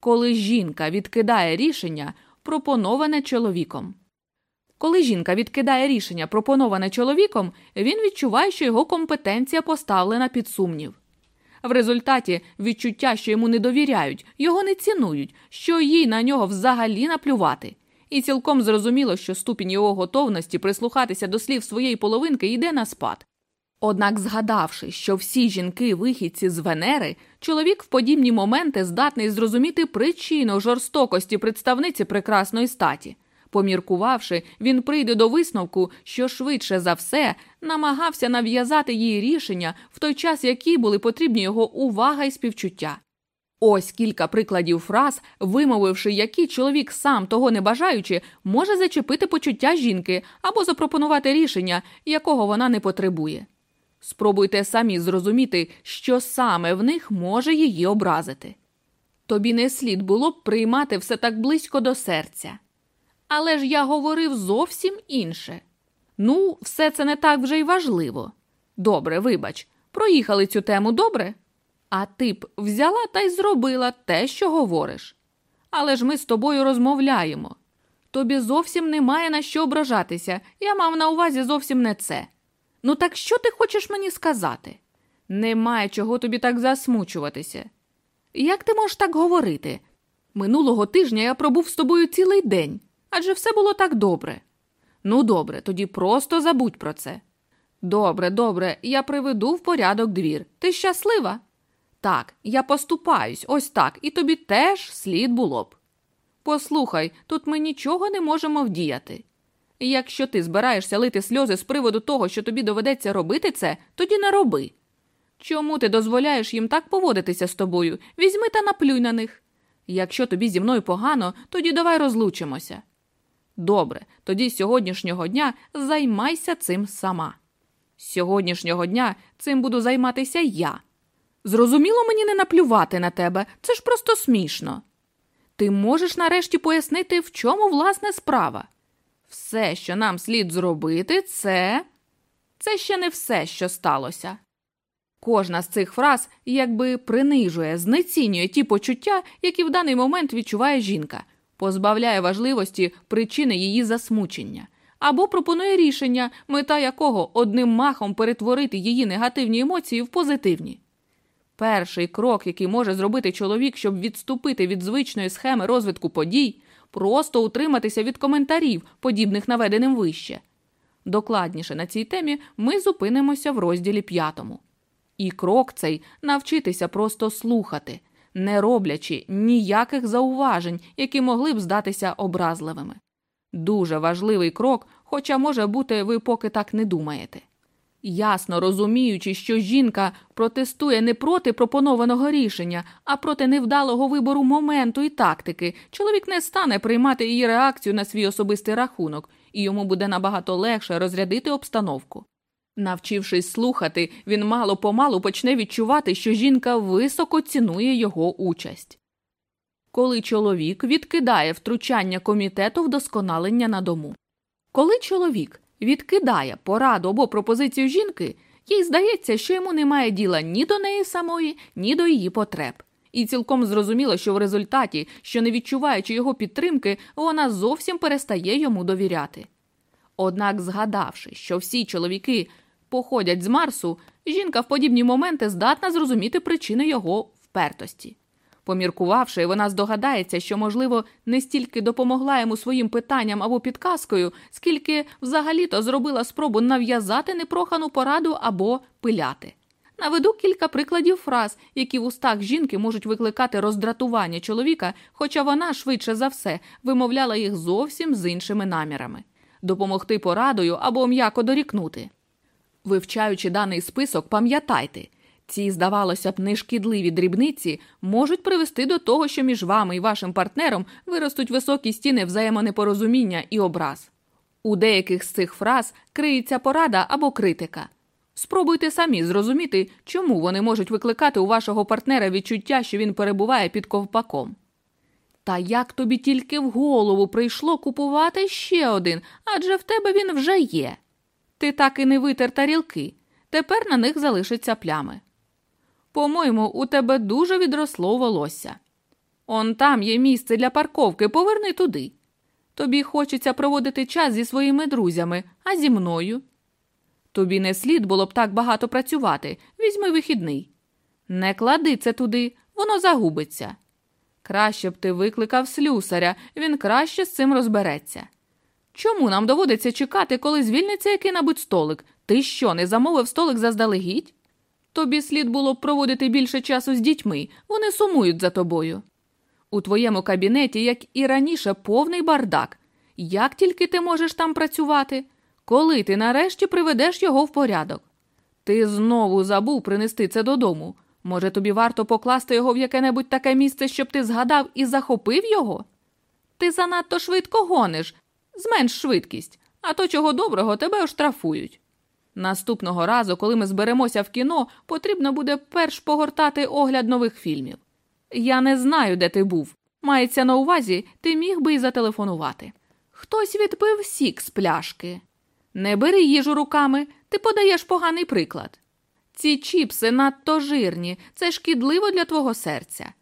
A: Коли жінка відкидає рішення, пропоноване чоловіком. Коли жінка відкидає рішення, пропоноване чоловіком, він відчуває, що його компетенція поставлена під сумнів. В результаті відчуття, що йому не довіряють, його не цінують, що їй на нього взагалі наплювати. І цілком зрозуміло, що ступінь його готовності прислухатися до слів своєї половинки йде на спад. Однак, згадавши, що всі жінки вихідці з Венери, чоловік в подібні моменти здатний зрозуміти причину жорстокості представниці прекрасної статі. Поміркувавши, він прийде до висновку, що швидше за все намагався нав'язати їй рішення в той час, які були потрібні його увага і співчуття. Ось кілька прикладів фраз, вимовивши, які чоловік, сам того не бажаючи, може зачепити почуття жінки або запропонувати рішення, якого вона не потребує. Спробуйте самі зрозуміти, що саме в них може її образити. Тобі не слід було б приймати все так близько до серця. Але ж я говорив зовсім інше. Ну, все це не так вже й важливо. Добре, вибач, проїхали цю тему добре? А ти б взяла та й зробила те, що говориш. Але ж ми з тобою розмовляємо. Тобі зовсім немає на що ображатися, я мав на увазі зовсім не це. Ну, так що ти хочеш мені сказати? Немає чого тобі так засмучуватися. Як ти можеш так говорити? Минулого тижня я пробув з тобою цілий день, адже все було так добре. Ну, добре, тоді просто забудь про це. Добре, добре, я приведу в порядок двір. Ти щаслива? Так, я поступаюсь, ось так, і тобі теж слід було б. Послухай, тут ми нічого не можемо вдіяти. Якщо ти збираєшся лити сльози з приводу того, що тобі доведеться робити це, тоді не роби. Чому ти дозволяєш їм так поводитися з тобою? Візьми та наплюй на них. Якщо тобі зі мною погано, тоді давай розлучимося. Добре, тоді з сьогоднішнього дня займайся цим сама. З сьогоднішнього дня цим буду займатися я. Зрозуміло мені не наплювати на тебе, це ж просто смішно. Ти можеш нарешті пояснити, в чому власне справа. Все, що нам слід зробити, це Це ще не все, що сталося. Кожна з цих фраз якби принижує, знецінює ті почуття, які в даний момент відчуває жінка, позбавляє важливості причини її засмучення, або пропонує рішення, мета якого одним махом перетворити її негативні емоції в позитивні. Перший крок, який може зробити чоловік, щоб відступити від звичної схеми розвитку подій, просто утриматися від коментарів, подібних наведеним вище. Докладніше на цій темі ми зупинимося в розділі п'ятому. І крок цей навчитися просто слухати, не роблячи ніяких зауважень, які могли б здатися образливими. Дуже важливий крок, хоча, може бути, ви поки так не думаєте. Ясно розуміючи, що жінка протестує не проти пропонованого рішення, а проти невдалого вибору моменту і тактики, чоловік не стане приймати її реакцію на свій особистий рахунок, і йому буде набагато легше розрядити обстановку. Навчившись слухати, він мало помалу почне відчувати, що жінка високо цінує його участь. Коли чоловік відкидає втручання комітету вдосконалення на дому. Коли чоловік відкидає пораду або пропозицію жінки, їй здається, що йому немає діла ні до неї самої, ні до її потреб. І цілком зрозуміло, що в результаті, що не відчуваючи його підтримки, вона зовсім перестає йому довіряти. Однак, згадавши, що всі чоловіки походять з Марсу, жінка в подібні моменти здатна зрозуміти причини його впертості. Поміркувавши, вона здогадається, що, можливо, не стільки допомогла йому своїм питанням або підказкою, скільки взагалі-то зробила спробу нав'язати непрохану пораду або пиляти. Наведу кілька прикладів фраз, які в устах жінки можуть викликати роздратування чоловіка, хоча вона швидше за все вимовляла їх зовсім з іншими намірами допомогти порадою або м'яко дорікнути. Вивчаючи даний список, пам'ятайте, ці, здавалося б, нешкідливі дрібниці можуть привести до того, що між вами і вашим партнером виростуть високі стіни взаємонепорозуміння і образ. У деяких з цих фраз криється порада або критика. Спробуйте самі зрозуміти, чому вони можуть викликати у вашого партнера відчуття, що він перебуває під ковпаком. Та як тобі тільки в голову прийшло купувати ще один, адже в тебе він вже є. Ти так і не витер тарілки, тепер на них залишаться плями. По-моєму, у тебе дуже відросло волосся. Он там є місце для парковки, поверни туди. Тобі хочеться проводити час зі своїми друзями, а зі мною. Тобі не слід було б так багато працювати. Візьми вихідний. Не клади це туди, воно загубиться. Краще б ти викликав слюсаря, він краще з цим розбереться. Чому нам доводиться чекати, коли звільниться який-небудь столик? Ти що, не замовив столик заздалегідь? Тобі слід було б проводити більше часу з дітьми, вони сумують за тобою. У твоєму кабінеті, як і раніше, повний бардак. Як тільки ти можеш там працювати? Коли ти нарешті приведеш його в порядок? Ти знову забув принести це додому. Може, тобі варто покласти його в яке-небудь таке місце, щоб ти згадав і захопив його? Ти занадто швидко гониш, зменш швидкість, а то чого доброго тебе оштрафують. Наступного разу, коли ми зберемося в кіно, потрібно буде перш погортати огляд нових фільмів. Я не знаю, де ти був. Мається на увазі, ти міг би й зателефонувати. Хтось відпив сік з пляшки. Не бери їжу руками, ти подаєш поганий приклад. Ці чіпси надто жирні, це шкідливо для твого серця.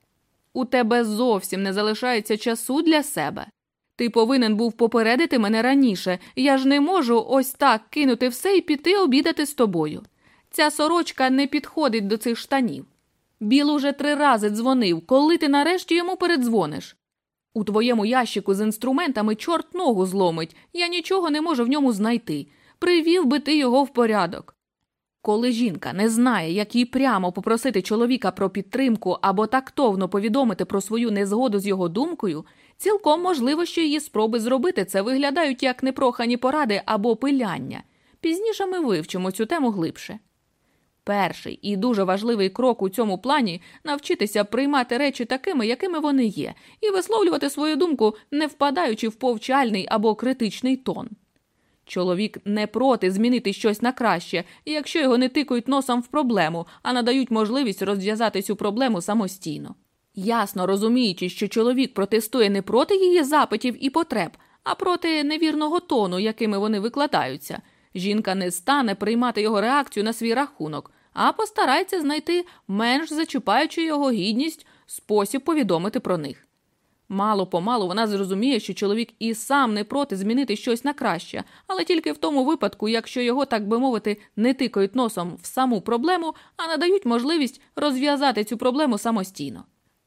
A: У тебе зовсім не залишається часу для себе. Ти повинен був попередити мене раніше, я ж не можу ось так кинути все і піти обідати з тобою. Ця сорочка не підходить до цих штанів. Біл уже три рази дзвонив, коли ти нарешті йому передзвониш. У твоєму ящику з інструментами чорт ногу зломить, я нічого не можу в ньому знайти. Привів би ти його в порядок. Коли жінка не знає, як їй прямо попросити чоловіка про підтримку або тактовно повідомити про свою незгоду з його думкою, цілком можливо, що її спроби зробити це виглядають як непрохані поради або пиляння. Пізніше ми вивчимо цю тему глибше. Перший і дуже важливий крок у цьому плані навчитися приймати речі такими, якими вони є, і висловлювати свою думку, не впадаючи в повчальний або критичний тон. Чоловік не проти змінити щось на краще, якщо його не тикають носом в проблему, а надають можливість розв'язати цю проблему самостійно. Ясно розуміючи, що чоловік протестує не проти її запитів і потреб, а проти невірного тону, якими вони викладаються. Жінка не стане приймати його реакцію на свій рахунок, а постарається знайти менш зачіпаючи його гідність спосіб повідомити про них. Мало помалу вона зрозуміє, що чоловік і сам не проти змінити щось на краще, але тільки в тому випадку, якщо його, так би мовити, не тикають носом в саму проблему, а надають можливість розв'язати цю проблему самостійно.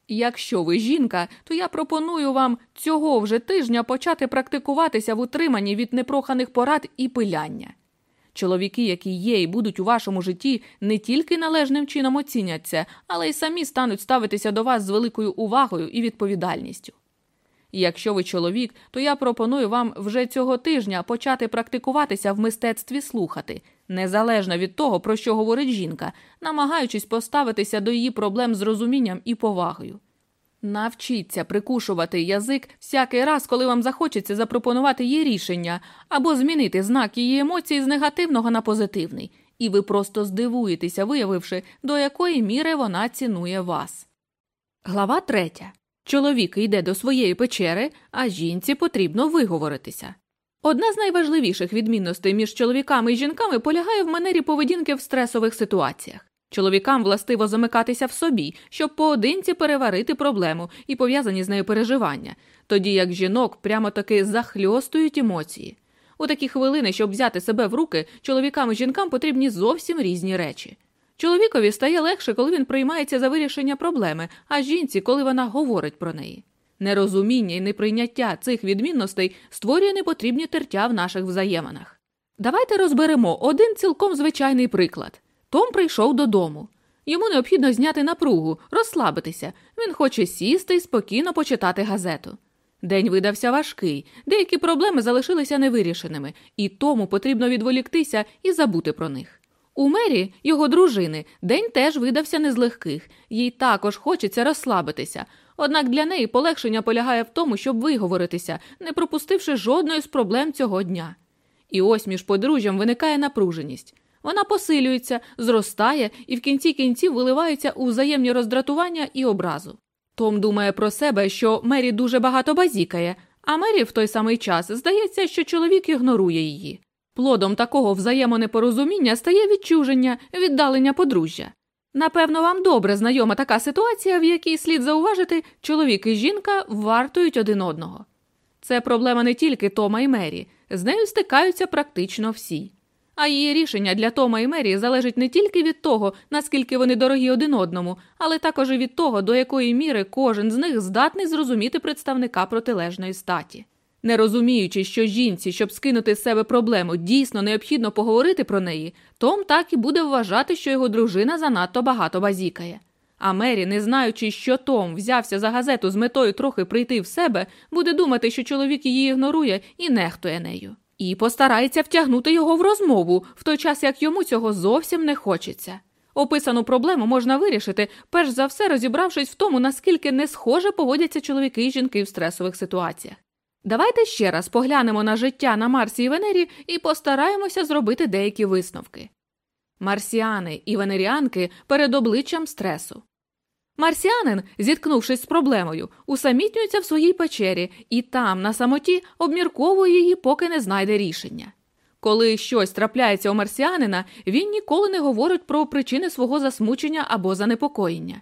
A: Якщо ви жінка, то я пропоную вам цього вже тижня почати практикуватися в утриманні від непроханих порад і пиляння. Чоловіки, які є і будуть у вашому житті, не тільки належним чином оціняться, але й самі стануть ставитися до вас з великою увагою і відповідальністю. Якщо ви чоловік, то я пропоную вам вже цього тижня почати практикуватися в мистецтві слухати, незалежно від того, про що говорить жінка, намагаючись поставитися до її проблем з розумінням і повагою. Навчіться прикушувати язик всякий раз, коли вам захочеться запропонувати їй рішення або змінити знак її емоцій з негативного на позитивний, і ви просто здивуєтеся, виявивши, до якої міри вона цінує вас. Глава третя. Чоловік йде до своєї печери, а жінці потрібно виговоритися. Одна з найважливіших відмінностей між чоловіками і жінками полягає в манері поведінки в стресових ситуаціях. Чоловікам властиво замикатися в собі, щоб поодинці переварити проблему і пов'язані з нею переживання, тоді як жінок прямо таки захльостують емоції. У такі хвилини, щоб взяти себе в руки, чоловікам і жінкам потрібні зовсім різні речі. Чоловікові стає легше, коли він приймається за вирішення проблеми, а жінці, коли вона говорить про неї. Нерозуміння і неприйняття цих відмінностей створює непотрібні тертя в наших взаєминах. Давайте розберемо один цілком звичайний приклад. Том прийшов додому. Йому необхідно зняти напругу, розслабитися. Він хоче сісти і спокійно почитати газету. День видався важкий, деякі проблеми залишилися невирішеними, і тому потрібно відволіктися і забути про них. У мері, його дружини, день теж видався не з легких, їй також хочеться розслабитися. Однак для неї полегшення полягає в тому, щоб виговоритися, не пропустивши жодної з проблем цього дня. І ось між подружжям виникає напруженість. Вона посилюється, зростає і в кінці кінців виливається у взаємні роздратування і образу. Том думає про себе, що Мері дуже багато базікає, а Мері в той самий час здається, що чоловік ігнорує її. Плодом такого взаємонепорозуміння стає відчуження, віддалення подружжя. Напевно, вам добре знайома така ситуація, в якій слід зауважити, чоловік і жінка вартують один одного. Це проблема не тільки Тома і Мері, з нею стикаються практично всі. А її рішення для Тома і Мері залежить не тільки від того, наскільки вони дорогі один одному, але також і від того, до якої міри кожен з них здатний зрозуміти представника протилежної статі. Не розуміючи, що жінці, щоб скинути з себе проблему, дійсно необхідно поговорити про неї, Том так і буде вважати, що його дружина занадто багато базікає. А Мері, не знаючи, що Том взявся за газету з метою трохи прийти в себе, буде думати, що чоловік її ігнорує і нехтує нею і постарається втягнути його в розмову, в той час як йому цього зовсім не хочеться. Описану проблему можна вирішити, перш за все розібравшись в тому, наскільки не схоже поводяться чоловіки і жінки в стресових ситуаціях. Давайте ще раз поглянемо на життя на Марсі і Венері і постараємося зробити деякі висновки. Марсіани і венеріанки перед обличчям стресу. Марсіанин, зіткнувшись з проблемою, усамітнюється в своїй печері і там, на самоті, обмірковує її, поки не знайде рішення. Коли щось трапляється у марсіанина, він ніколи не говорить про причини свого засмучення або занепокоєння.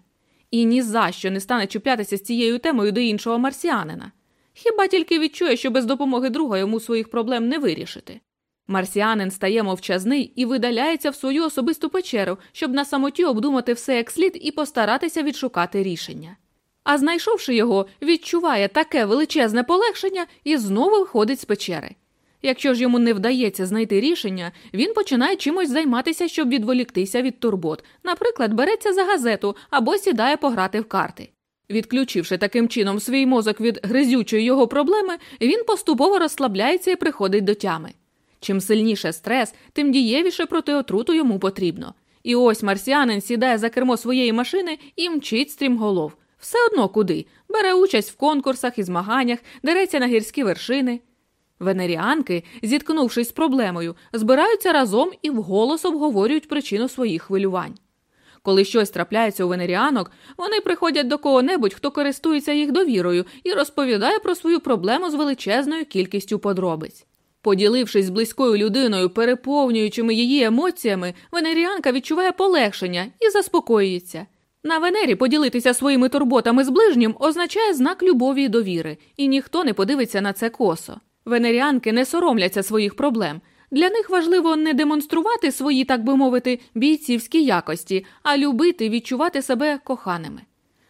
A: І ні за що не стане чіплятися з цією темою до іншого марсіанина. Хіба тільки відчує, що без допомоги друга йому своїх проблем не вирішити. Марсіанин стає мовчазний і видаляється в свою особисту печеру, щоб на самоті обдумати все як слід і постаратися відшукати рішення. А знайшовши його, відчуває таке величезне полегшення і знову виходить з печери. Якщо ж йому не вдається знайти рішення, він починає чимось займатися, щоб відволіктися від турбот, наприклад, береться за газету або сідає пограти в карти. Відключивши таким чином свій мозок від гризючої його проблеми, він поступово розслабляється і приходить до тями. Чим сильніше стрес, тим дієвіше проти отруту йому потрібно. І ось марсіанин сідає за кермо своєї машини і мчить стрімголов. Все одно куди, бере участь в конкурсах і змаганнях, дереться на гірські вершини. Венеріанки, зіткнувшись з проблемою, збираються разом і вголос обговорюють причину своїх хвилювань. Коли щось трапляється у венеріанок, вони приходять до кого-небудь, хто користується їх довірою, і розповідає про свою проблему з величезною кількістю подробиць. Поділившись з близькою людиною, переповнюючими її емоціями, венеріанка відчуває полегшення і заспокоюється. На Венері поділитися своїми турботами з ближнім означає знак любові і довіри, і ніхто не подивиться на це косо. Венеріанки не соромляться своїх проблем. Для них важливо не демонструвати свої, так би мовити, бійцівські якості, а любити відчувати себе коханими.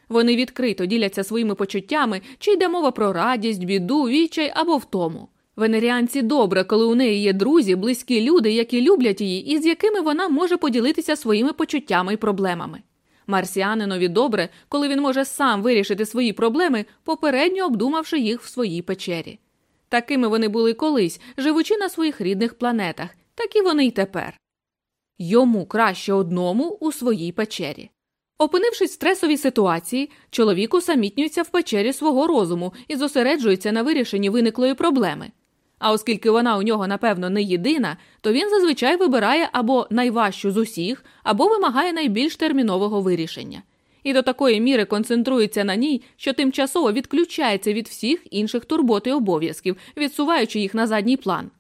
A: Вони відкрито діляться своїми почуттями, чи йде мова про радість, біду, відчай або втому. Венеріанці добре, коли у неї є друзі, близькі люди, які люблять її і з якими вона може поділитися своїми почуттями і проблемами. Марсіанинові добре, коли він може сам вирішити свої проблеми, попередньо обдумавши їх в своїй печері. Такими вони були колись, живучи на своїх рідних планетах, такі вони й тепер. Йому краще одному у своїй печері. Опинившись в стресовій ситуації, чоловік усамітнюється в печері свого розуму і зосереджується на вирішенні виниклої проблеми. А оскільки вона у нього, напевно, не єдина, то він зазвичай вибирає або найважчу з усіх, або вимагає найбільш термінового вирішення. І до такої міри концентрується на ній, що тимчасово відключається від всіх інших турбот і обов'язків, відсуваючи їх на задній план.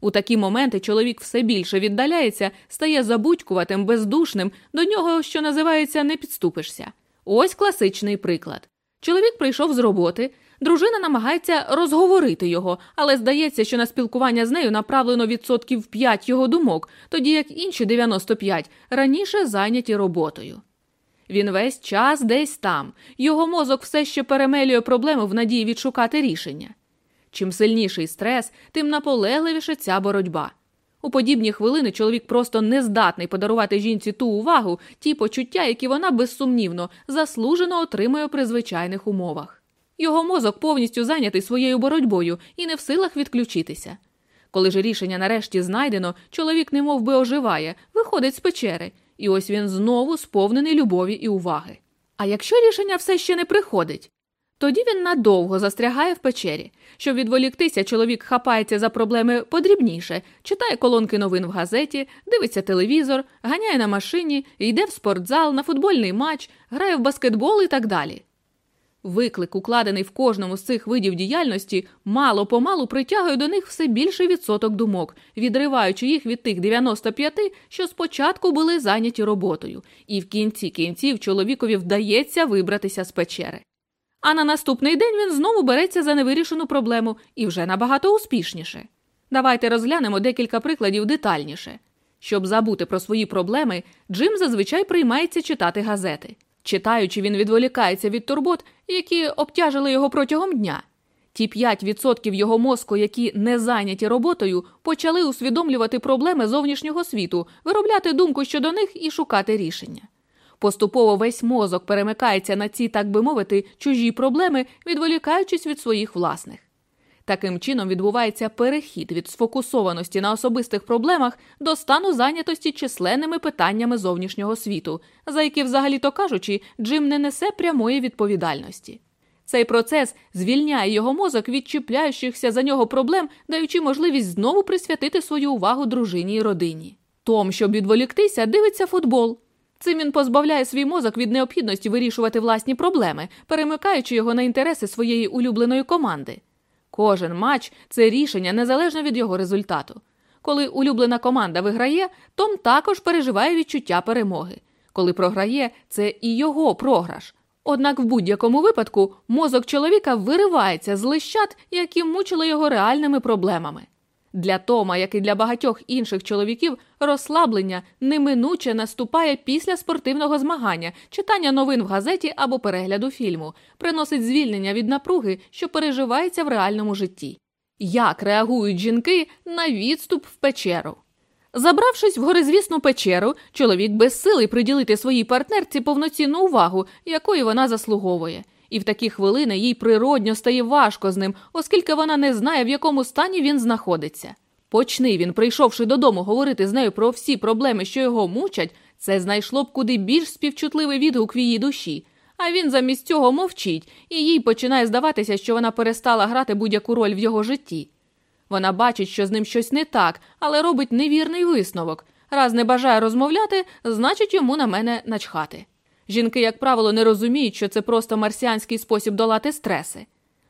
A: У такі моменти чоловік все більше віддаляється, стає забудькуватим, бездушним, до нього, що називається, не підступишся. Ось класичний приклад. Чоловік прийшов з роботи, дружина намагається розговорити його, але здається, що на спілкування з нею направлено відсотків 5 його думок, тоді як інші 95 раніше зайняті роботою. Він весь час десь там, його мозок все ще перемелює проблеми в надії відшукати рішення. Чим сильніший стрес, тим наполегливіше ця боротьба. У подібні хвилини чоловік просто не здатний подарувати жінці ту увагу, ті почуття, які вона безсумнівно, заслужено отримує при звичайних умовах. Його мозок повністю зайнятий своєю боротьбою і не в силах відключитися. Коли ж рішення нарешті знайдено, чоловік немов би оживає, виходить з печери, і ось він знову сповнений любові і уваги. А якщо рішення все ще не приходить, тоді він надовго застрягає в печері. Щоб відволіктися, чоловік хапається за проблеми подрібніше, читає колонки новин в газеті, дивиться телевізор, ганяє на машині, йде в спортзал, на футбольний матч, грає в баскетбол і так далі. Виклик, укладений в кожному з цих видів діяльності, мало помалу притягує до них все більший відсоток думок, відриваючи їх від тих 95, що спочатку були зайняті роботою, і в кінці кінців чоловікові вдається вибратися з печери. А на наступний день він знову береться за невирішену проблему і вже набагато успішніше. Давайте розглянемо декілька прикладів детальніше. Щоб забути про свої проблеми, Джим зазвичай приймається читати газети. Читаючи, він відволікається від турбот, які обтяжили його протягом дня. Ті 5% його мозку, які не зайняті роботою, почали усвідомлювати проблеми зовнішнього світу, виробляти думку щодо них і шукати рішення. Поступово весь мозок перемикається на ці, так би мовити, чужі проблеми, відволікаючись від своїх власних. Таким чином відбувається перехід від сфокусованості на особистих проблемах до стану зайнятості численними питаннями зовнішнього світу, за які, взагалі то кажучи, Джим не несе прямої відповідальності. Цей процес звільняє його мозок від чіпляючихся за нього проблем, даючи можливість знову присвятити свою увагу дружині і родині. Том, щоб відволіктися, дивиться футбол. Цим він позбавляє свій мозок від необхідності вирішувати власні проблеми, перемикаючи його на інтереси своєї улюбленої команди. Кожен матч це рішення незалежно від його результату. Коли улюблена команда виграє, Том також переживає відчуття перемоги. Коли програє, це і його програш. Однак в будь-якому випадку мозок чоловіка виривається з лищат, які мучили його реальними проблемами. Для Тома, як і для багатьох інших чоловіків, розслаблення неминуче наступає після спортивного змагання, читання новин в газеті або перегляду фільму, приносить звільнення від напруги, що переживається в реальному житті. Як реагують жінки на відступ в печеру? Забравшись в горизвісну печеру, чоловік безсилий приділити своїй партнерці повноцінну увагу, якої вона заслуговує і в такі хвилини їй природньо стає важко з ним, оскільки вона не знає, в якому стані він знаходиться. Почни він, прийшовши додому, говорити з нею про всі проблеми, що його мучать, це знайшло б куди більш співчутливий відгук в її душі. А він замість цього мовчить, і їй починає здаватися, що вона перестала грати будь-яку роль в його житті. Вона бачить, що з ним щось не так, але робить невірний висновок. Раз не бажає розмовляти, значить йому на мене начхати. Жінки, як правило, не розуміють, що це просто марсіанський спосіб долати стреси.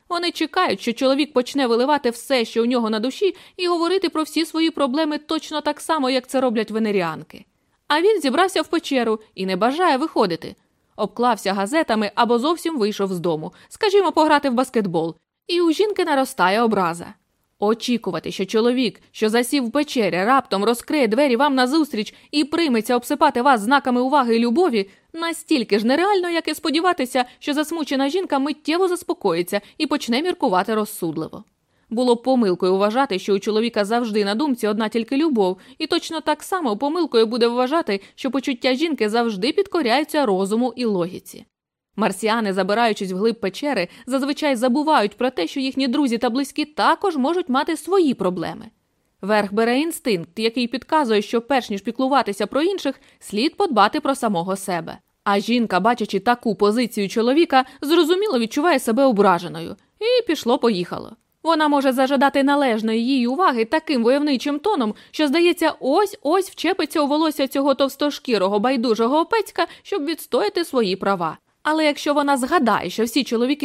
A: Вони чекають, що чоловік почне виливати все, що у нього на душі, і говорити про всі свої проблеми точно так само, як це роблять венеріанки. А він зібрався в печеру і не бажає виходити. Обклався газетами або зовсім вийшов з дому, скажімо, пограти в баскетбол, і у жінки наростає образа. Очікувати, що чоловік, що засів в печері, раптом розкриє двері вам назустріч і прийметься обсипати вас знаками уваги і любові, настільки ж нереально, як і сподіватися, що засмучена жінка миттєво заспокоїться і почне міркувати розсудливо. Було помилкою вважати, що у чоловіка завжди на думці одна тільки любов, і точно так само помилкою буде вважати, що почуття жінки завжди підкоряються розуму і логіці. Марсіани, забираючись вглиб печери, зазвичай забувають про те, що їхні друзі та близькі також можуть мати свої проблеми. Верх бере інстинкт, який підказує, що перш ніж піклуватися про інших, слід подбати про самого себе. А жінка, бачачи таку позицію чоловіка, зрозуміло відчуває себе ображеною, і пішло-поїхало. Вона може зажадати належної їй уваги таким войовничим тоном, що, здається, ось ось вчепиться у волосся цього товстошкірого байдужого опецька, щоб відстояти свої права. Але якщо вона згадає, що всі чоловіки